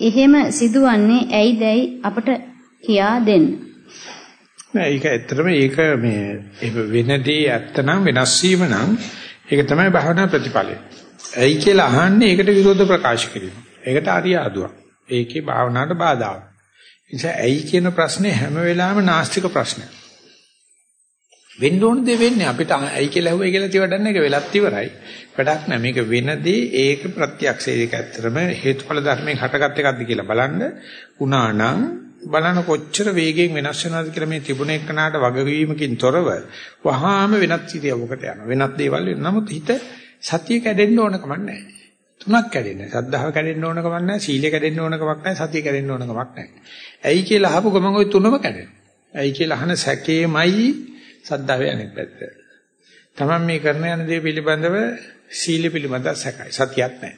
එහෙම සිදුවන්නේ ඇයිදයි අපට කියා දෙන්න. නෑ ඒක ඇත්තටම ඒක මේ වෙනදී ඇත්තනම් වෙනස් වීම නම් ඒක තමයි භාවනා ප්‍රතිඵලය. ඇයි කියලා අහන්නේ ඒකට විරෝධ ප්‍රකාශ කිරීම. ඒකට අරියාදුවක්. ඒකේ භාවනාවට බාධාවක්. ඒ නිසා ඇයි කියන ප්‍රශ්නේ හැම වෙලාවෙම නාස්තික ප්‍රශ්නයක්. වෙන්න ඕන දේ වෙන්නේ අපිට ඇයි කියලා ඇහුවයි කියලා තියවඩන්න එක වෙලත් ඉවරයි. වැඩක් නැහැ. මේක වෙනදී ඒක ප්‍රත්‍යක්ෂ ඒක ඇත්තටම හේතුඵල ධර්මයෙන් හටගත් එකක්ද කියලා බලන්න උනා නම් බලන කොච්චර වේගෙන් වෙනස් වෙනවද කියලා මේ තිබුණ එකනට වගවීමකින් තොරව වහාම වෙනත් ඉරියව්වකට යනවා. වෙනත් දේවල් වෙනවා. නමුත් හිත සතිය කැඩෙන්න ඕන කමක් නැහැ. තුනක් කැඩෙන්නේ. සද්ධාව කැඩෙන්න ඕන කමක් නැහැ. සීලය කැඩෙන්න ඕන කමක් නැහැ. සතිය කැඩෙන්න ඕන කමක් නැහැ. ඇයි කියලා අහපු ගමන් ওই තුනම කැඩෙනවා. ඇයි කියලා අහන සැකේමයි සද්ධාවේ අනෙක් පැත්ත. Taman මේ කරන යන දේ පිළිබඳව සීල පිළිබඳව සැකයි. සතියක් නැහැ.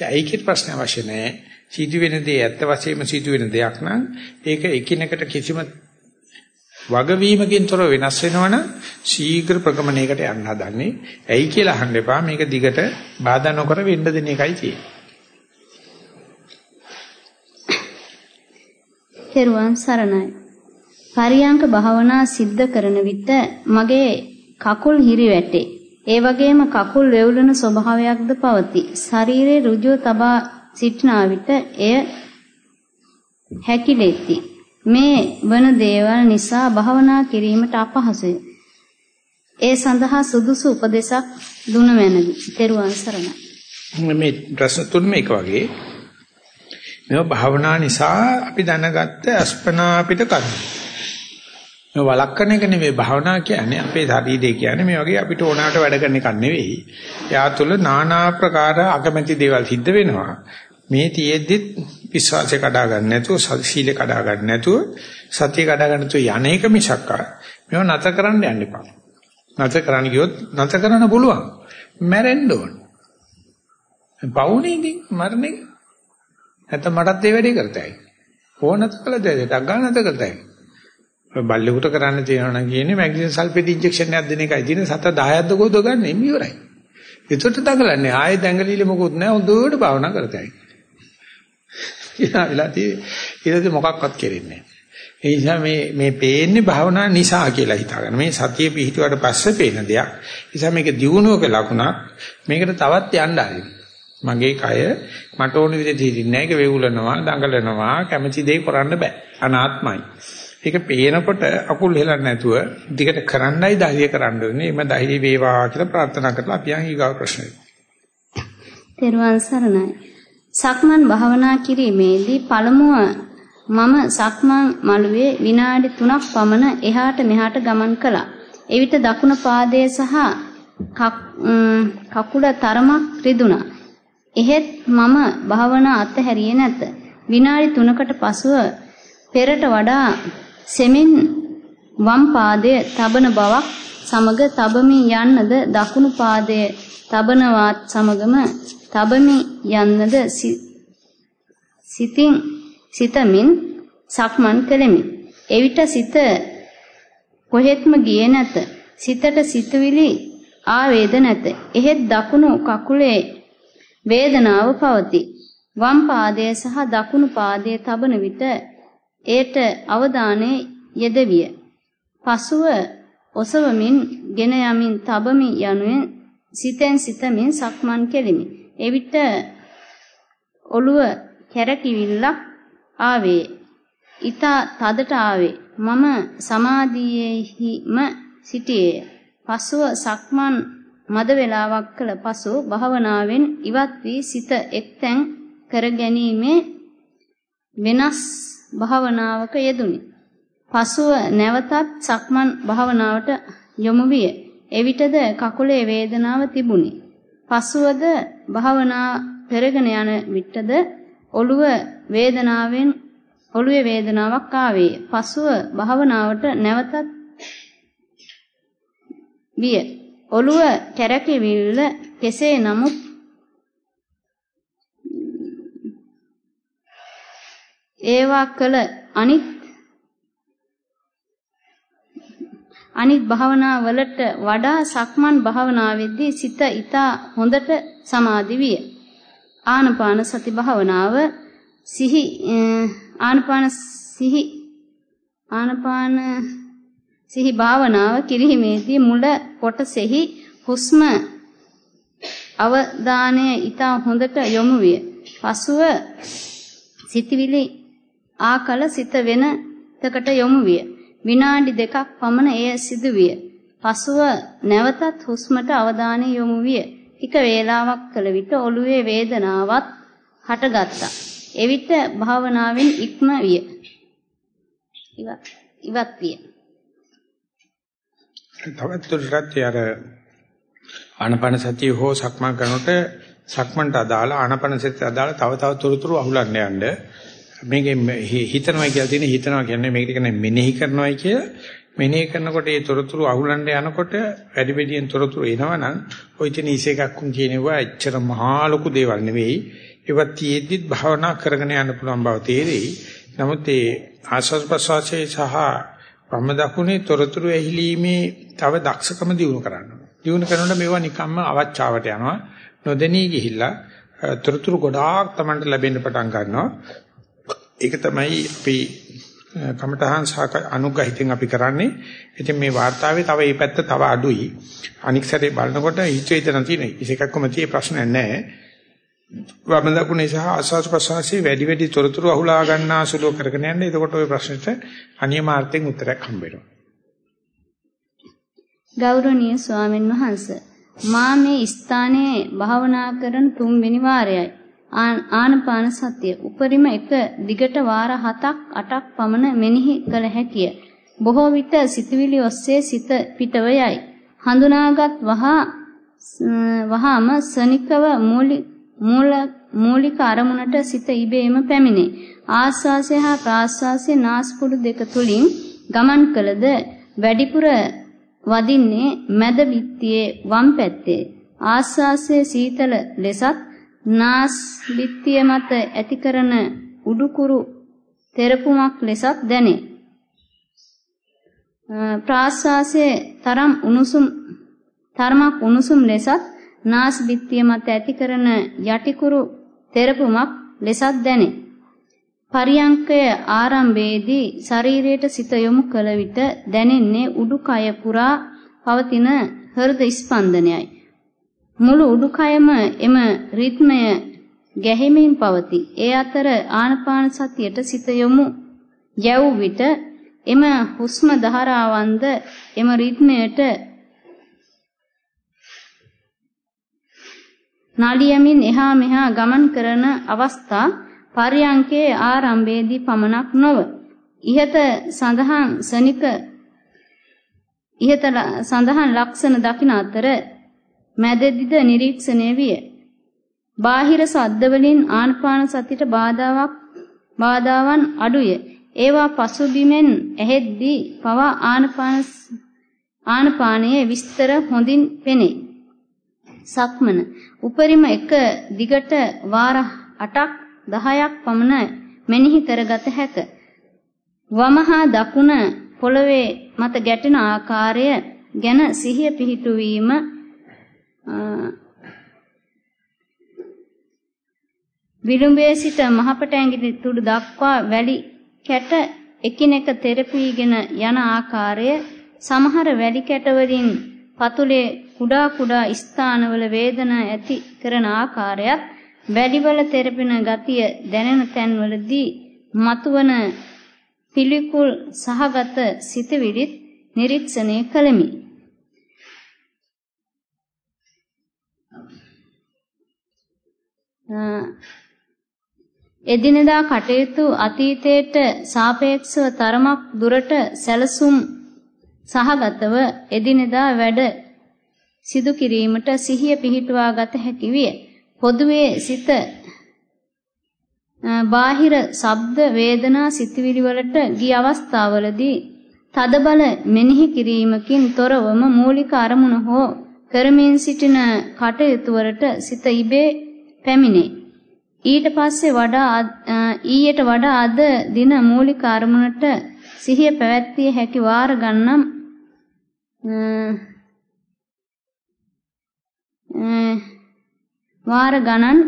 ඒ ඒකේ ප්‍රශ්න අවශ්‍ය නැහැ. සිදුවෙන දේ ඇත්ත වශයෙන්ම සිදුවෙන දෙයක් නම් ඒක එකිනෙකට කිසිම වගවීමකින් තොර වෙනස් වෙනවනම් ශීඝ්‍ර ප්‍රගමණයකට යන්න හදන්නේ. ඇයි කියලා අහන්න එපා. මේක දිගට බාධා නොකර වෙන්න දෙන එකයි තියෙන්නේ. තෙරුවන් සරණයි. පරියංක භාවනා සිද්ධ කරන විට මගේ කකුල් හිරි වැටේ. ඒ වගේම කකුල් වෙවුලන ස්වභාවයක්ද පවතී. ශරීරයේ ඍජුව තබා සිටනා විට එය හැකිලෙති. මේ වන දේවල් නිසා භාවනා කිරීමට අපහසුය. ඒ සඳහා සුදුසු උපදේශක් දුන මැනවි. තෙරුවන් සරණයි. මේ ප්‍රශ්න තුනම එක වගේ. මේ භාවනා නිසා අපි දැනගත්ත අස්පනා අපිට කරනවා. මේ වළක්කන එක නෙවෙයි භාවනා කියන්නේ අපේ ශරීරය කියන්නේ මේ වගේ අපිට ඕනකට වැඩ කරන එකක් නෙවෙයි. එයා තුළ নানা ආකාර අකමැති දේවල් සිද්ධ වෙනවා. මේ තියෙද්දිත් විශ්වාසය කඩා ගන්න නැතුව සීලය කඩා ගන්න නැතුව සතිය කඩා ගන්න නැතුව යන්නේක මිසක් මේව නැත කරන්න යන්න එපා. නැත කරන්න ගියොත් නැත කරන්න පුළුවන්. මැරෙන්න ඕන. පවුනේ ඉතින් මරණේ. නැත්නම් මටත් ඒ වැඩේ කරතයි. ඕනත කළ දෙයක් ගන්න නැත කරතයි. බල්ලෙකුට කරන්න තියෙනවා නම් කියන්නේ මැග්නීසියම් සල්ෆේට් ඉන්ජෙක්ෂන් එකක් දෙන එකයි තියෙන්නේ සත 10ක්ද කොහොද ගන්න එන්නේ ඉවරයි. ඒකට දඟලන්නේ ආයෙ දඟලිලි මොකුත් නැහැ හොඳට භාවනා කරතයි. ඊළාටි ඊළඟ මොකක්වත් කෙරෙන්නේ නැහැ. ඒ නිසා මේ මේ පේන්නේ භාවනා නිසා කියලා හිතාගන්න. මේ සතිය පිහිටුවට පස්සේ පේන දෙයක්. ඒ නිසා මේක දියුණුවක ලකුණක්. මේකට තවත් යන්න ආරින්න. මගේ කය මට ඕන විදිහට හිටින්නේ නැහැ. ඒක වේවුලනවා, දඟලනවා, කැමැති දේ කරන්න බෑ. අනාත්මයි. ඒක පේනකොට අකුල් හෙලන්නේ නැතුව දිගට කරන්නයි ධෛර්ය කරන්න ඕනේ. එම ධෛර්ය වේවා කියලා ප්‍රාර්ථනා කරලා අපි යන් ඊගාව ප්‍රශ්නෙට. තෙරුවන් සරණයි. සක්මන් භාවනා කිරීමේදී පළමුව මම සක්මන් මළුවේ විනාඩි 3ක් පමණ එහාට මෙහාට ගමන් කළා. එවිට දකුණු පාදයේ සහ කකුල තරමක් රිදුණා. එහෙත් මම භාවනා අත්හැරියේ නැත. විනාඩි 3කට පසුව පෙරට වඩා සෙමින් වම් පාදයේ තබන බවක් සමග තබමින් යන්නද දකුණු පාදයේ තබනවත් සමගම තබමින් යන්නද සිතින් සිතමින් සක්මන් කෙලෙමි. එවිට සිත කොහෙත්ම ගියේ නැත. සිතට සිතුවිලි ආවේද නැත. එහෙත් දකුණු කකුලේ වේදනාව පවතී. වම් පාදයේ සහ දකුණු පාදයේ තබන විට ඒට අවධානය යෙදවිය. පසුව ඔසවමින් ගෙන යමින් තබමින් යනුවෙන් සිතෙන් සිතමින් සක්මන් කෙලිමි. එවිට ඔළුව කැරකිවිල්ලක් ආවේ. ඊතා තදට ආවේ. මම සමාධියේහිම සිටියේ. පසුව සක්මන් මද වේලාවක් කළ පසු භාවනාවෙන් ඉවත් වී සිත එක්තැන් කර ගැනීමේ වෙනස් භාවනාවක යෙදුනි. පසුව නැවතත් සක්මන් භාවනාවට යොමු විය. එවිටද කකුලේ වේදනාව තිබුණි. පසුවද භාවනා කරගෙන යන විටද ඔළුව වේදනාවෙන් ඔළුවේ වේදනාවක් ආවේ. පසුව භාවනාවට නැවතත් විය. ඔළුව කැරකෙවිල්ල කෙසේ නමුත් ඒවා කළ අනිත් අනිත් භාවනා වලට වඩා සක්මන් භාවනාවේදී සිත ඊතා හොඳට සමාධි විය. ආනපාන සති භාවනාව සිහි ආනපාන සිහි ආනපාන සිහි භාවනාව කිරීමේදී මුල කොටසෙහි හුස්ම අවධානය ඊතා හොඳට යොමු විය. පසුව සිතවිලි ආකල සිත වෙන තකට යොමු විය. විනාඩි දෙකක් පමණ එය සිදුවිය. පසුව නැවතත් හුස්මට අවධානය යොමු විය. ටික වේලාවක් කල විට ඔළුවේ වේදනාවක් හටගත්තා. එවිට භාවනාවෙන් ඉක්ම විය. ඉවත් ඉවත් විය. තවත් දුරටත් යාර ආනපන සතිය හෝ සක්මන් කරනකොට සක්මන්ට අදාළ ආනපන සතියට අදාළ තව තව තොරතුරු අහුලන්න යන්න මේකේ හිතනවා කියලා තියෙන හිතනවා කියන්නේ මේකට කියන්නේ මෙනෙහි කරනවායි කියලා. මෙනෙහි කරනකොට ඒ තොරතුරු අහුලන්න යනකොට වැඩි වැඩියෙන් තොරතුරු එනවනම් ওই තියෙන ඉසේකක්කුන් කියනවා එච්චර මහා ලොකු දේවල් නෙවෙයි. ඒවත් තියෙද්දිත් භාවනා කරගෙන යන්න පුළුවන් බව තේරෙයි. නමුත් ඒ ආස්වාද ප්‍රසවාසයේ සහ වම් දකුණේ තොරතුරු ඇහිලීමේ තව දක්ෂකම දිනු කරන්න දිනු කරනකොට මේවා නිකම්ම අවචාවට යනවා. නොදෙනී ගිහිල්ලා තොරතුරු ගොඩාක් Tamanට ලැබෙන්න පටන් ගන්නවා. ඒක තමයි අපි කමඨහන් සාක අනුග්‍රහිතෙන් අපි කරන්නේ. ඉතින් මේ වார்த்தාවේ තව මේ පැත්ත තව අඩුයි. අනික් සැරේ බලනකොට හිතේතන තියෙන ඉසේකක්ම තියෙ ප්‍රශ්නයක් නැහැ. වම දකුණේ සහ ආස්වාද ප්‍රසවාසයේ වැඩි වැඩි තොරතුරු අහුලා ගන්නා සුළු කරගෙන යන්න. එතකොට ওই ප්‍රශ්නෙට අනියමාර්ථයෙන් උත්තරයක් හම්බ වෙනවා. ගෞරවනීය ස්වාමින් වහන්සේ මා මේ ස්ථානයේ භාවනා කරන තුන්වෙනි වාරයයි. ආනපාන සතිය උපරිම එක දිගට වාර 7ක් 8ක් පමණ මෙනෙහි කළ හැකිය. බොහෝ විට සිතවිලි ඔස්සේ සිත පිටව යයි. හඳුනාගත් වහා වහාම සනිකව මූලික අරමුණට සිත ඉබේම පැමිණේ. ආස්වාසය හා ප්‍රාස්වාසය නාස්පුඩු දෙක තුලින් ගමන් කළද වැඩිපුර වදින්නේ මැද බිත්තියේ වම් පැත්තේ. ආස්වාසයේ සීතල ලෙසත් නාස් බිත්තිය මත ඇති කරන උඩුකුරු තෙරපුමක් ලෙසත් දැනේ. ප්‍රාශ්වාසයේ තරම් උණුසුම් තරමක් උණුසුම් ලෙසත් නාස් බිත්තිය මත ඇති කරන යටිකුරු තෙරපුමක් ලෙසත් දැනේ. පරියංකය ආරම්භයේදී ශරීරයට සිත යොමු කළ විට දැනෙන්නේ උඩුකය පුරා පවතින හෘද ස්පන්දනයයි. මුළු උඩුකයම එම රිද්මය ගැහිමින් පවතී. ඒ අතර ආනපාන සතියට සිත යොමු යැව් විට එම හුස්ම ධාරාවන්ද එම රිද්මයට නාලියමින් එහා මෙහා ගමන් කරන අවස්ථා පර්යංකයේ ආරම්භයේදී පමණක් නොව ඉහත සඳහන් සනික ඉහත සඳහන් ලක්ෂණ දකින අතර මැදදිද නිරීක්ෂණය විය. බාහිර සද්ද වලින් ආනපාන සතියට බාධාවක් බාධාවන් අඩුය. ඒවා පසුබිමෙන් ඇහෙද්දී පවා ආනපාන ආනපානයේ විස්තර හොඳින් පෙනේ. සක්මන උපරිම එක දිගට වාර 8ක් 10ක් පමණ මෙනෙහි කරගත හැක. වමහා දකුණ පොළවේ මත ගැටෙන ආකාරය ගැන සිහිය පිහිටුවීම විලුඹේ සිට මහපට ඇඟිලි තුඩු දක්වා වැලි කැට එකිනෙක තෙරපීගෙන යන ආකාරය සමහර වැලි කැට වලින් පතුලේ කුඩා කුඩා ස්ථානවල වේදනා ඇති කරන ආකාරයත් වැලිවල තෙරපෙන ගතිය දැනෙන තැන්වලදී මතුවන පිළිකුල් සහගත සිතවිලිත් නිරීක්ෂණය කළෙමි. එදිනෙදා කටයුතු අතීතයට සාපේක්ෂව තරමක් දුරට සැලසුම් සහගතව එදිනෙදා වැඩ සිදු කිරීමට සිහිය පිහිටුවා ගත හැකි විය. පොදුවේ සිත බාහිර ශබ්ද වේදනා සිතවිලි වලට ගිය අවස්ථාවලදී තදබල මෙනෙහි කිරීමකින් තොරවම මූලික අරමුණ හෝ කරමින් සිටින කටයුතු වලට සිත ඉබේ පැමිණේ. ඊට පස්සේ වඩා ඊයට වඩා අද දින මූලික අරමුණට සිහිය පැවැත්විය හැකි වාර ගණනම් වාර ගණන්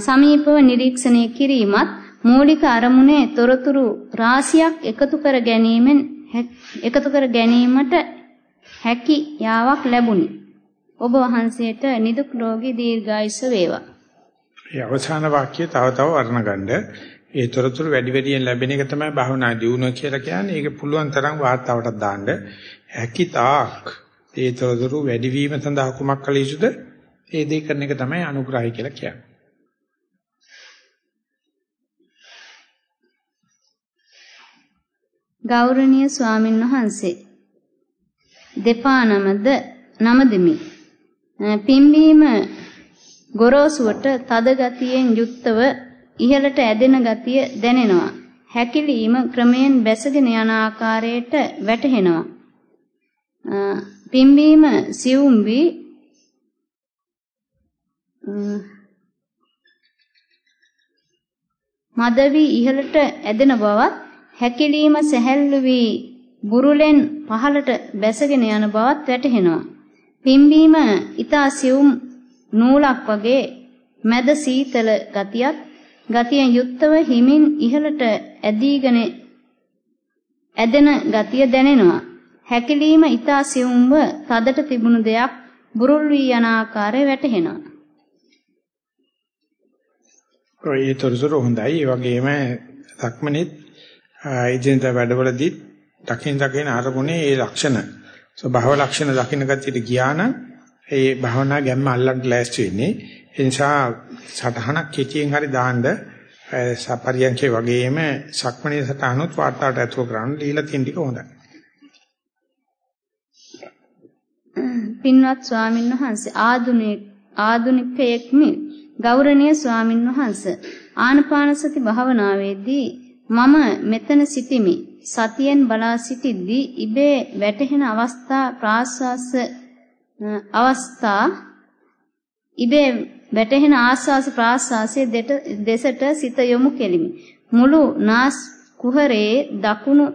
සමීපව නිරීක්ෂණය කිරීමත් මූලික අරමුණේ තොරතුරු රාශියක් එකතු කර ගැනීමෙන් එකතු කර ගැනීමට හැකි යාවක් ලැබුණි. ඔබ වහන්සේට නිදුක් රෝගී දීර්ඝායුෂ වේවා. ඒ අවසාන වාක්‍යය තව තව වර්ණ ගන්න. ඒ තොරතුරු වැඩි වැඩියෙන් ලැබෙන එක තමයි භාවනා දියුණුව කියලා කියන්නේ. ඒක පුළුවන් තරම් වාර්තාවටත් දාන්න. හැකි තාක් ඒ තොරතුරු වැඩි වීම සඳහා කුමක් කළ යුතුද? ඒ දේ කරන එක තමයි අනුග්‍රහය කියලා කියන්නේ. ගෞරවනීය ස්වාමින් වහන්සේ. දෙපා නමද නමදෙමි පිම්බීම ගොරෝසුවට තද ගතියෙන් යුක්තව ඉහළට ඇදෙන ගතිය දැනෙනවා. හැකිලීම ක්‍රමයෙන් බැසගෙන යන ආකාරයට වැටහෙනවා. පිම්බීම සියුම් වී මදවි ඉහළට ඇදෙන බවත් හැකිලීම සැහැල්ලු වී බුරුලෙන් පහළට බැසගෙන යන බවත් වැටහෙනවා. පිම්බීම ඊතා සියුම් නූලක් වගේ මැද සීතල ගතියක් ගතියෙන් යුක්තව හිමින් ඉහළට ඇදීගෙන ඇදෙන ගතිය දැනෙනවා. හැකිලීම ඊතා සියුම්ව තදට තිබුණු දෙයක් බුරුල් වී යන ආකාරය වැටහෙනවා. ඔය ඒතරසර හොඳයි. ඒ වගේම සක්මනේත් එදිනදා වැඩවලදී දකින් දකින් අරමුණේ ඒ ලක්ෂණ ස්වභාව ලක්ෂණ දකින්න ගතියට ගියා නම් ඒ භාවනා ගැම්ම අල්ලන්න ලෑස්ති වෙන්නේ. ඒ නිසා සටහනක් කෙටියෙන් හරි දාන්න සපරියන්කේ වගේම සක්මණේ සටහනොත් වාර්තාවට ඇතුල් කරන්න දීලා තියෙන ටික හොඳයි. පින්වත් ස්වාමින් වහන්සේ ආදුනික ආදුනිකයෙක්මි ගෞරවනීය ස්වාමින් වහන්සේ ආනපාන සති භාවනාවේදී මම මෙතන සිටිමි. සතියෙන් බලා සිටිද්දී ඉබේ වැටහෙන අවස්ථා ප්‍රාශ්වාස අවස්ථා ඉබේ වැටහෙන ආස්වාස ප්‍රාශ්වාසයේ දෙසට සිත යොමු කෙලිමි. මුළු නාස් කුහරයේ දකුණු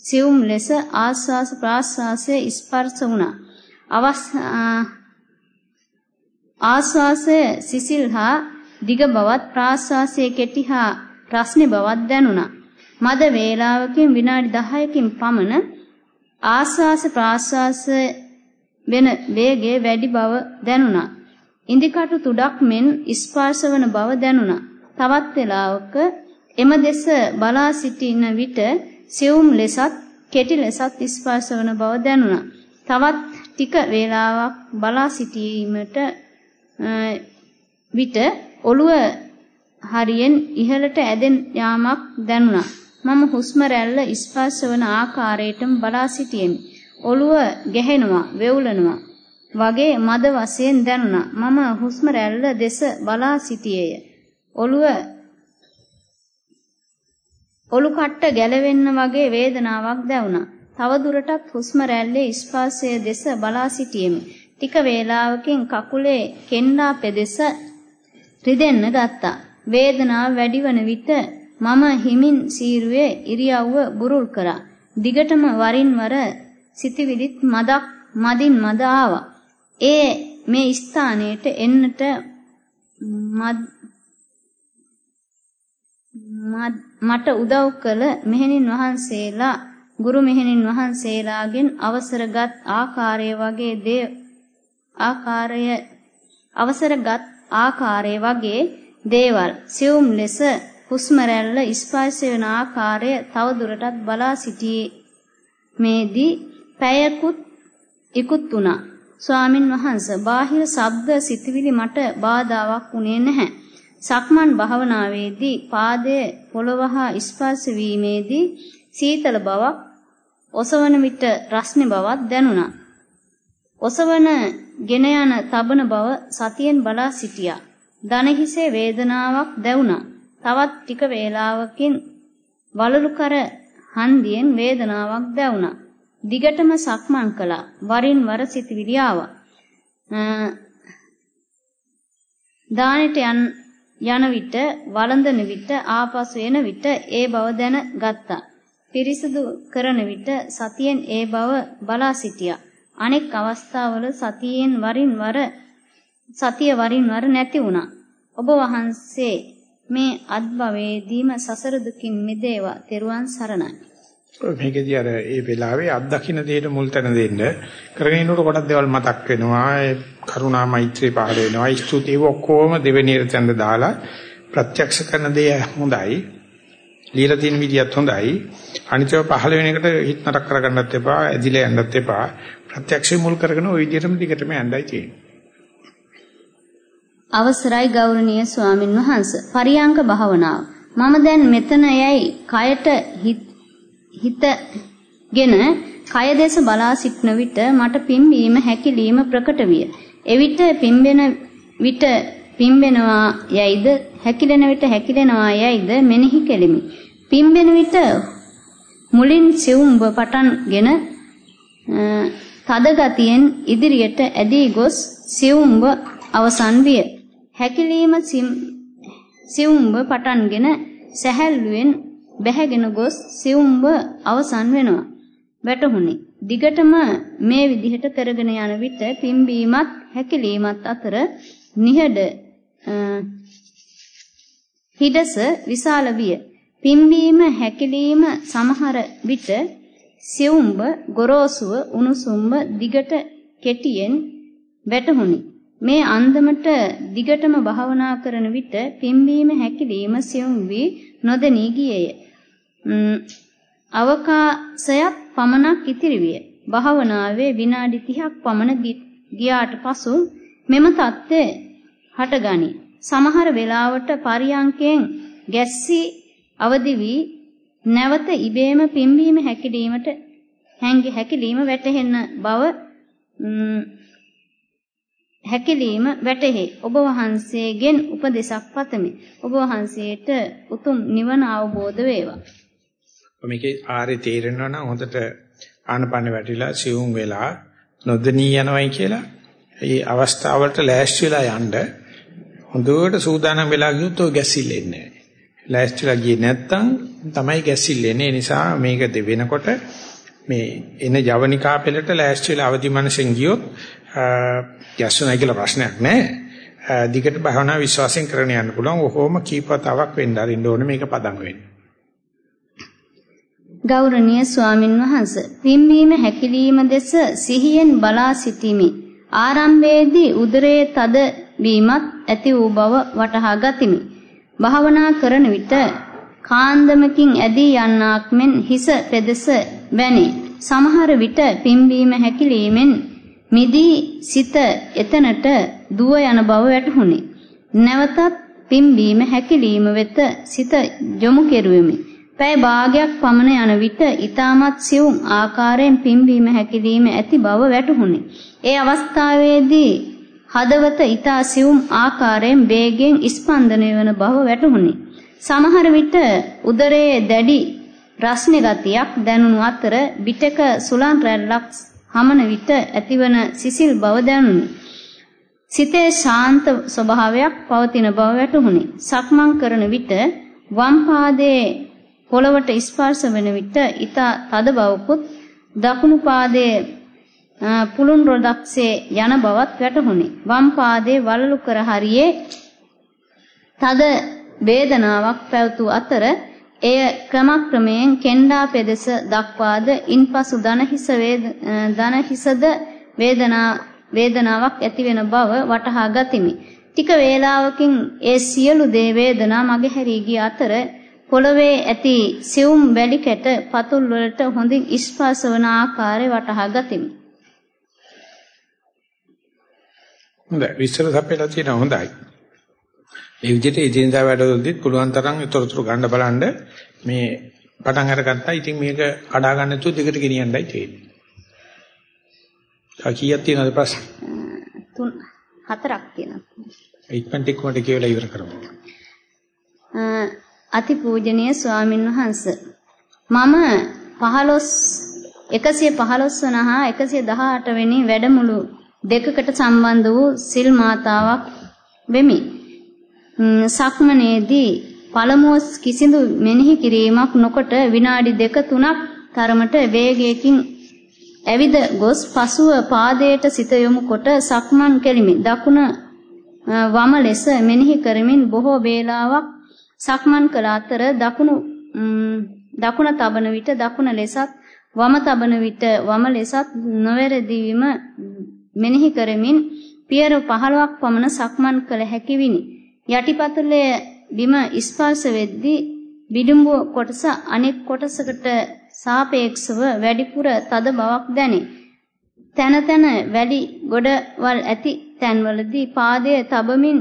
සියුම් ලෙස ආස්වාස ප්‍රාශ්වාසයේ ස්පර්ශ වුණා. ආස්වාසය සිසිල් හා දිග බවත් ප්‍රාශ්වාසයේ කෙටි හා රස්නේ බවක් දැනුණා. මද වේලාවකින් විනාඩි 10කින් පමණ ආස්වාස ප්‍රාස්වාස වෙන වේගය වැඩි බව දැනුණා. ඉන්දිකටු තුඩක් මෙන් ස්පර්ශ වන බව දැනුණා. තවත් වේලාවක එම දෙස බලා සිටින විට සියුම් ලෙසත් කෙටි ලෙසත් ස්පර්ශ වන බව දැනුණා. තවත් ටික වේලාවක් බලා සිටීමට විට ඔළුව හරියෙන් ඉහළට ඇදෙන යාමක් දැනුණා. මම හුස්ම රැල්ල ස්පර්ශ වන ආකාරයටම බලා සිටියෙමි. ඔළුව ගැහෙනවා, වෙවුලනවා වගේ මද වශයෙන් දැනුණා. මම හුස්ම රැල්ල දෙස බලා සිටියේය. ඔළුව ඔලු කට්ට ගැලවෙන්න වගේ වේදනාවක් දැනුණා. තව දුරටත් හුස්ම රැල්ලේ ස්පර්ශය දෙස බලා සිටියෙමි. ටික වේලාවකින් කකුලේ කෙන්ඩා පෙදෙස රිදෙන්න ගත්තා. වේදනාව වැඩිවන විට මම හිමින් සීරුවේ ඉරියව්ව බුරුල් කරා. දිගටම වරින් වර සිතවිලිත් මදක් මදින් මද ආවා. ඒ මේ ස්ථානයට එන්නට මට උදව් කළ මෙහෙණින් වහන්සේලා ගුරු මෙහෙණින් වහන්සේලාගෙන් අවසරගත් ආකාරය වගේ දේ ආකාරය අවසරගත් ආකාරය වගේ දේවල් සියුම් ලෙස හුස්ම රැල්ල ස්පර්ශ වෙන ආකාරය තවදුරටත් බලා සිටීමේදී පැයකුත් ඉක්ුත් වුණා. ස්වාමින් වහන්සේ බාහිර ශබ්ද සිතවිලි මට බාධාවක් වුණේ නැහැ. සක්මන් භාවනාවේදී පාදයේ පොළව හා ස්පර්ශ වීමේදී සීතල බවක් ඔසවන විට රස්නේ බවක් දැනුණා. ඔසවන ගෙන යන තබන බව සතියෙන් බලා සිටියා. දන හිසේ වේදනාවක් දැවුණා. තවත් ටික වේලාවකින් වලලු කර හන්දියෙන් වේදනාවක් දැවුණා. දිගටම සක්මන් කළා. වරින් වර සිතවිලි ආවා. දානෙට යන යන විට වළඳන විට ආපසු එන විට ඒ බව දැන ගත්තා. පිරිසිදු කරන විට සතියෙන් ඒ බව බලා සිටියා. අනෙක් අවස්ථාවල සතියෙන් වරින් වර සතිය වරින් වර නැති වුණා. ඔබ වහන්සේ මේ අත්භවයේදීම සසර දුකින් මිදේවා. තෙරුවන් සරණයි. මේකදී අර ඒ වෙලාවේ අත් දකින්න දෙයට මුල් තැන දෙන්න කරගෙන යනකොට කොටක් දේවල් මතක් වෙනවා. කරුණා මෛත්‍රී පහළ වෙනවා. ස්තුතිව ඔක්කොම දෙවෙනියට තැන්න දාලා ප්‍රත්‍යක්ෂ කරන දේ හොඳයි. ලියලා තියෙන විදියත් හොඳයි. අනිත්‍යව පහළ වෙන එකට හිත නරක කරගන්නත් එපා ඇදිලා යන්නත් එපා. ප්‍රත්‍යක්ෂේ මුල් කරගෙන ওই විදියටම දිගටම යන්නයි තියෙන්නේ. අවසරයි ගෞරවනීය ස්වාමින් වහන්සේ පරියංක භාවනාව මම දැන් මෙතන යයි කයට හිත හිතගෙන කය දෙස බලා සිටන විට මට පිම්බීම හැකිලිම ප්‍රකට විය. එවිට පිම්බෙන විට පිම්බෙනවා යයිද හැකිලෙන විට හැකිලෙනවා යයිද මෙනෙහි කෙලිමි. පිම්බෙන විට මුලින් සිවුම්බ පටන්ගෙන තද ගතියෙන් ඉදිරියට ඇදී ගොස් සිවුම්බ අවසන් විය. හැකිලීම සිවුම්බ පටන්ගෙන සැහැල්ලුවෙන් බැහැගෙන ගොස් සිවුම්ව අවසන් වෙනවා. වැටහුණි. දිගටම මේ විදිහට කරගෙන යන විට පිම්බීමත් හැකිලීමත් අතර නිහඬ හිඩස විශාල විය. පිම්බීම හැකිලීම සමහර විට සිවුම්බ ගොරෝසුව උණුසුම්බ දිගට කෙටියෙන් වැටහුණි. මේ අන්දමට දිගටම භාවනා කරන විට පිම්බීම හැකිලීම සියුම් වී නොදෙනී ගියේය. අවකාශයක් පමණක් ඉතිරි විය. භාවනාවේ විනාඩි 30ක් පමණ ගියාට පසු මෙම தත්ත්වය හටගනී. සමහර වෙලාවට පරියංකයෙන් ගැස්සී අවදි වී නැවත ඉබේම පිම්බීම හැකිලීමට හැංගි හැකිලීම වැටහෙන බව හැකිලීම වැටහි. ඔබ වහන්සේගෙන් උපදේශක් පතමි. ඔබ වහන්සේට උතුම් නිවන අවබෝධ වේවා. මේකේ ආරේ තේරෙනවා නම් හොඳට ආනපන වැටිලා සිවුම් වෙලා නොදෙනී යනවයි කියලා ඒ අවස්ථාවලට ලෑස්ති වෙලා යන්න හොඳට සූදානම් වෙලා ගියොත් ඔය ගැසිල්ලෙන්නේ නැහැ. ලෑස්තිලා ගියේ නැත්තම් තමයි ගැසිල්ලෙන්නේ. ඒ නිසා මේක දෙවෙනකොට මේ එන ජවනිකා පෙළට ලෑස්ති වෙලා අවදි මනසෙන් ගියොත් යස්සනයි කියලා ප්‍රශ්නයක් නැහැ. දිගට භවනා විශ්වාසයෙන් කරගෙන යන්න පුළුවන්. ඔහොම කීපතාවක් වෙන්න අරින්න ඕනේ මේක පදම් වෙන්න. ගෞරවනීය ස්වාමින් වහන්සේ පිම්වීම හැකිලිම දෙස සිහියෙන් බලා සිටිමි. ආරම්භයේදී උදරයේ තද වීමත් ඇති වූ බව වටහා ගතිමි. භාවනා කරන විට කාන්දමකින් ඇදී යන්නාක් මෙන් හිස පෙදෙස වැනේ. සමහර විට පිම්වීම හැකිලීමෙන් මිදී සිත එතනට දුව යන බව වැටහුණි. නැවතත් පිම්බීම හැකිලිම වෙත සිත යොමු කෙරුවෙමි. පැය භාගයක් පමණ යන විට ඊටමත් සිවුම් ආකාරයෙන් පිම්බීම හැකිලිම ඇති බව වැටහුණි. ඒ අවස්ථාවේදී හදවත ඊතා සිවුම් ආකාරයෙන් වේගයෙන් ස්පන්දනය වන බව වැටහුණි. සමහර විට උදරයේ දැඩි රස්නේ ගතියක් දැනුණු අතර පිටක සුලන් රැල්ලක් හමන විට ඇතිවන සිසිල් බව දැනුනි. සිතේ ශාන්ත ස්වභාවයක් පවතින බව වැටහුණි. සක්මන් කරන විට වම් පාදයේ පොළවට ස්පර්ශ වෙන විට ඊට තද බවකුත් දකුණු පාදයේ පුළුන් රොඩක්සේ යන බවත් වැටහුණි. වම් පාදයේ වලලු කර හරියේ තද වේදනාවක් පැවතු අතර එය ක්‍රමක්‍රමයෙන් කෙන්ඩා පෙදෙස දක්වාද ඉන්පසු දන හිස දන හිසද වේදනා වේදනාවක් ඇති වෙන බව වටහා ගතිමි. ටික වේලාවකින් ඒ සියලු දේ වේදනා මගහැරී ගිය අතර පොළවේ ඇති සියුම් වැලි කැට පතුල් වලට හොඳින් ස්පර්ශ වන ආකාරය වටහා ගතිමි. හොඳයි විස්තර සපයලා තියෙනවා හොඳයි. මේ විදිහට එදිනදා වැඩවලදීත් පුළුවන් තරම් තොරතුරු ගන්න බලන්න මේ පටන් අරගත්තා. ඉතින් මේක කඩා ගන්න නැතුව දිගට ගෙනියන්නයි තියෙන්නේ. කීයක් තියෙනවද ප්‍රශ්න? තුන් හතරක් තියෙනවා. ඉක්මනට ඉක්මනට කියලා ඉවර කරමු. අතිපූජනීය ස්වාමින් වහන්සේ මම 15 115 වන හා 118 වෙනි වැඩමුළු දෙකකට සම්බන්ධ වූ සිල් මාතාවක් වෙමි. සක්මනේදී පළමුව කිසිදු මෙනෙහි කිරීමක් නොකොට විනාඩි දෙක තුනක් තරමට වේගයකින් ඇවිද ගොස් පසුව පාදයට සිත යොමු කොට සක්මන් කෙලිමි. දකුණ වම ලෙස මෙනෙහි කරමින් බොහෝ වේලාවක් සක්මන් කළ අතර දකුණු දකුණ තබන විට දකුණ ලෙසත් වම තබන විට වම ලෙසත් නොවැරදීම මෙනෙහි කරමින් පියර 15ක් පමණ සක්මන් කළ හැකි විනි. යටිපතුලේ බිම ස්පර්ශ වෙද්දී විදුඹුව කොටස අනෙක් කොටසකට සාපේක්ෂව වැඩිපුර තද බවක් දැනේ. තන තන වැඩි ගොඩවල් ඇති තැන්වලදී පාදයේ තබමින්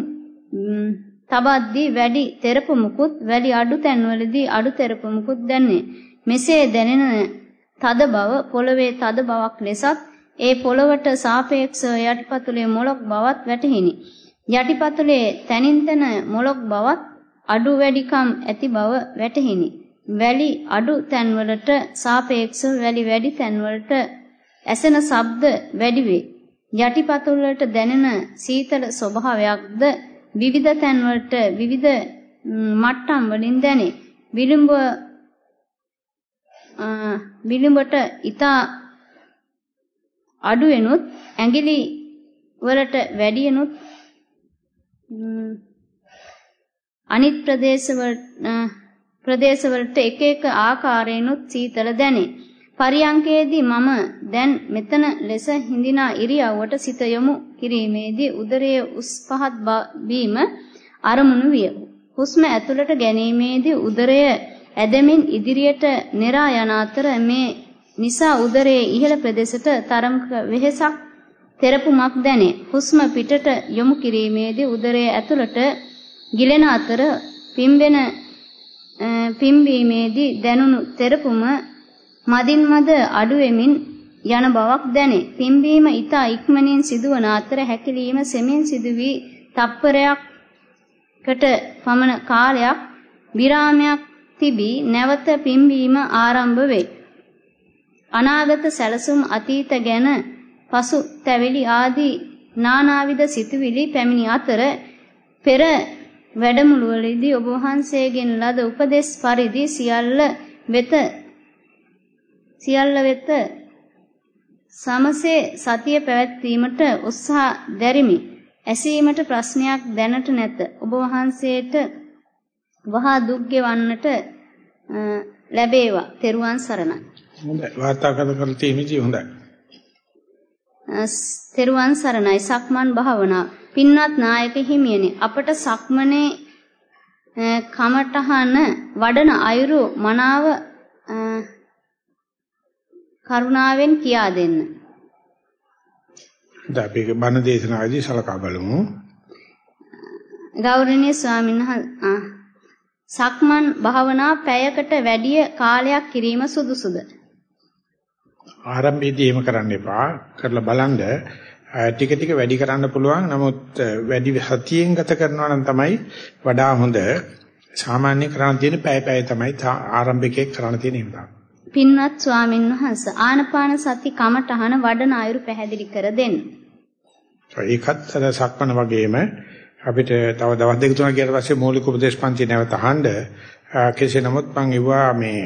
තබද්දී වැඩි තෙරපමුකුත් වැඩි අඩු තැන්වලදී අඩු තෙරපමුකුත් දැනේ. මෙසේ දැනෙන තද බව පොළවේ තද බවක් ලෙසත් ඒ පොළවට සාපේක්ෂව යටිපතුලේ මොලොක් බවත් වැටහිනි. යටිපතුලේ තනින් තන මොලොක් බවත් අඩු වැඩිකම් ඇති බව වැටහිනි. වැලි අඩු තැන්වලට සාපේක්ෂව වැලි වැඩි තැන්වලට ඇසෙන ශබ්ද වැඩි වේ. යටිපතුල් වලට දැනෙන සීතල ස්වභාවයක්ද විවිධ තැන්වලට විවිධ මට්ටම් වලින් දැනේ. විලුඹ විලුඹට ඊතා අඩු වෙනුත් ඇඟිලි වලට වැඩියනුත් අනිත් ප්‍රදේශවල ප්‍රදේශවලට එක එක ආකාරයෙන්ුත් සීතල දැනේ. පරියංකයේදී මම දැන් මෙතන ලෙස හිඳිනා ඉරියව්වට සිත යොමු කිරීමේදී උදරයේ උස් පහත් වීම අරමුණු විය. හුස්ම ඇතුළට ගැනීමේදී උදරය ඇදමින් ඉදිරියට නෙරා යන අතර මේ නිසා උදරයේ ඉහළ ප්‍රදේශයට තරමක වෙහෙසක් තෙරපුමක් දැනේ. හුස්ම පිටට යොමු කිරීමේදී උදරයේ ඇතුළට ගිලෙන අතර පිම්බෙන පිම්බීමේදී දැනුණු තෙරපුම මදින් මද අඩු වෙමින් යන බවක් දැනේ. පිම්බීම ඊතා ඉක්මනින් සිදුවන අතර හැකිලීම සෙමින් සිදු වී තප්පරයක්කට පමණ කාලයක් විරාමයක් තිබී නැවත පිම්බීම ආරම්භ වේ. අනාගත සැලසුම් අතීත ගැන පසු තැවිලි ආදී නානාවිද සිතුවිලි පැමිණි අතර පෙර වැඩමුළුවේදී ඔබ වහන්සේගෙන් ලද උපදෙස් පරිදි සියල්ල වෙත සියල්ල වෙත සමසේ සතිය පැවැත්වීමට උත්සාහ දැරිමි. ඇසීමට ප්‍රශ්නයක් දැනට නැත. ඔබ වහන්සේට වහා දුක් ගෙවන්නට ලැබේවා. තෙරුවන් සරණයි. හොඳයි. වාර්තාගත කරලා තියෙන ඉතින් හොඳයි. තෙරුවන් සරණයි. සක්මන් භාවනාව. පින්වත් නායක හිමියනි අපට සක්මනේ කමටහන වඩන අයුරු මනාව කරුණාවෙන් කියා දෙන්න. දැන් අපි බණ දේශනාවේදී සලකා බලමු. ගෞරවනීය ස්වාමීන් වහන්සේ සක්මන් භාවනා පැයකට වැඩිය කාලයක් කිරීම සුදුසුද? ආරම්භයේදී එහෙම කරන්න එපා. කරලා බලන්න ටික ටික වැඩි කරන්න පුළුවන්. නමුත් වැඩි සතියෙන් ගත කරනවා නම් තමයි වඩා හොඳ. සාමාන්‍ය කරන්න තියෙන පැය පැය තමයි ආරම්භිකේ කරන්න තියෙන හින්දා. පින්වත් ස්වාමින් වහන්සේ ආනපාන සති කමඨහන වඩන අයුරු පැහැදිලි කර දෙන්න. ඒකත් අර සක්මන වගේම අපිට තව දවස් දෙක තුනක් ගියාට පස්සේ මූලික උපදේශ පන්ති නැවත අහන්න කෙසේ නමුත් මම ඉවවා මේ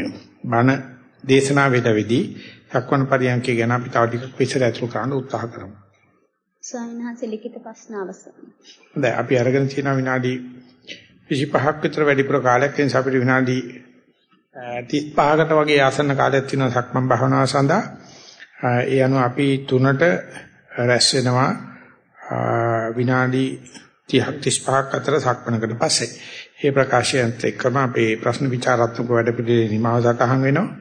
බණ දේශනාවෙදදී සක්මන් පරියන්කේ ගැන අපි තව ටිකක් විස්තර ඇතුළු කරන්න උත්සාහ කරමු. ස්වාමීන් වහන්සේ ලිඛිත ප්‍රශ්න අවසන්. හොඳයි අපි අරගෙන තියෙන විනාඩි 25ක් විතර වැඩිපුර කාලයක් එනිසා අපිට විනාඩි 35කට වගේ ආසන්න කාලයක් තියෙනවා සක්මන් භාවනාව සඳහා. ඒ අනුව අපි 3ට රැස් වෙනවා විනාඩි 30ක් 35ක් අතර සක්මනකට පස්සේ. මේ ප්‍රකාශයත් එක්කම අපේ ප්‍රශ්න විචාරාත්මක වැඩ පිළිවෙල නිමාව සටහන් වෙනවා.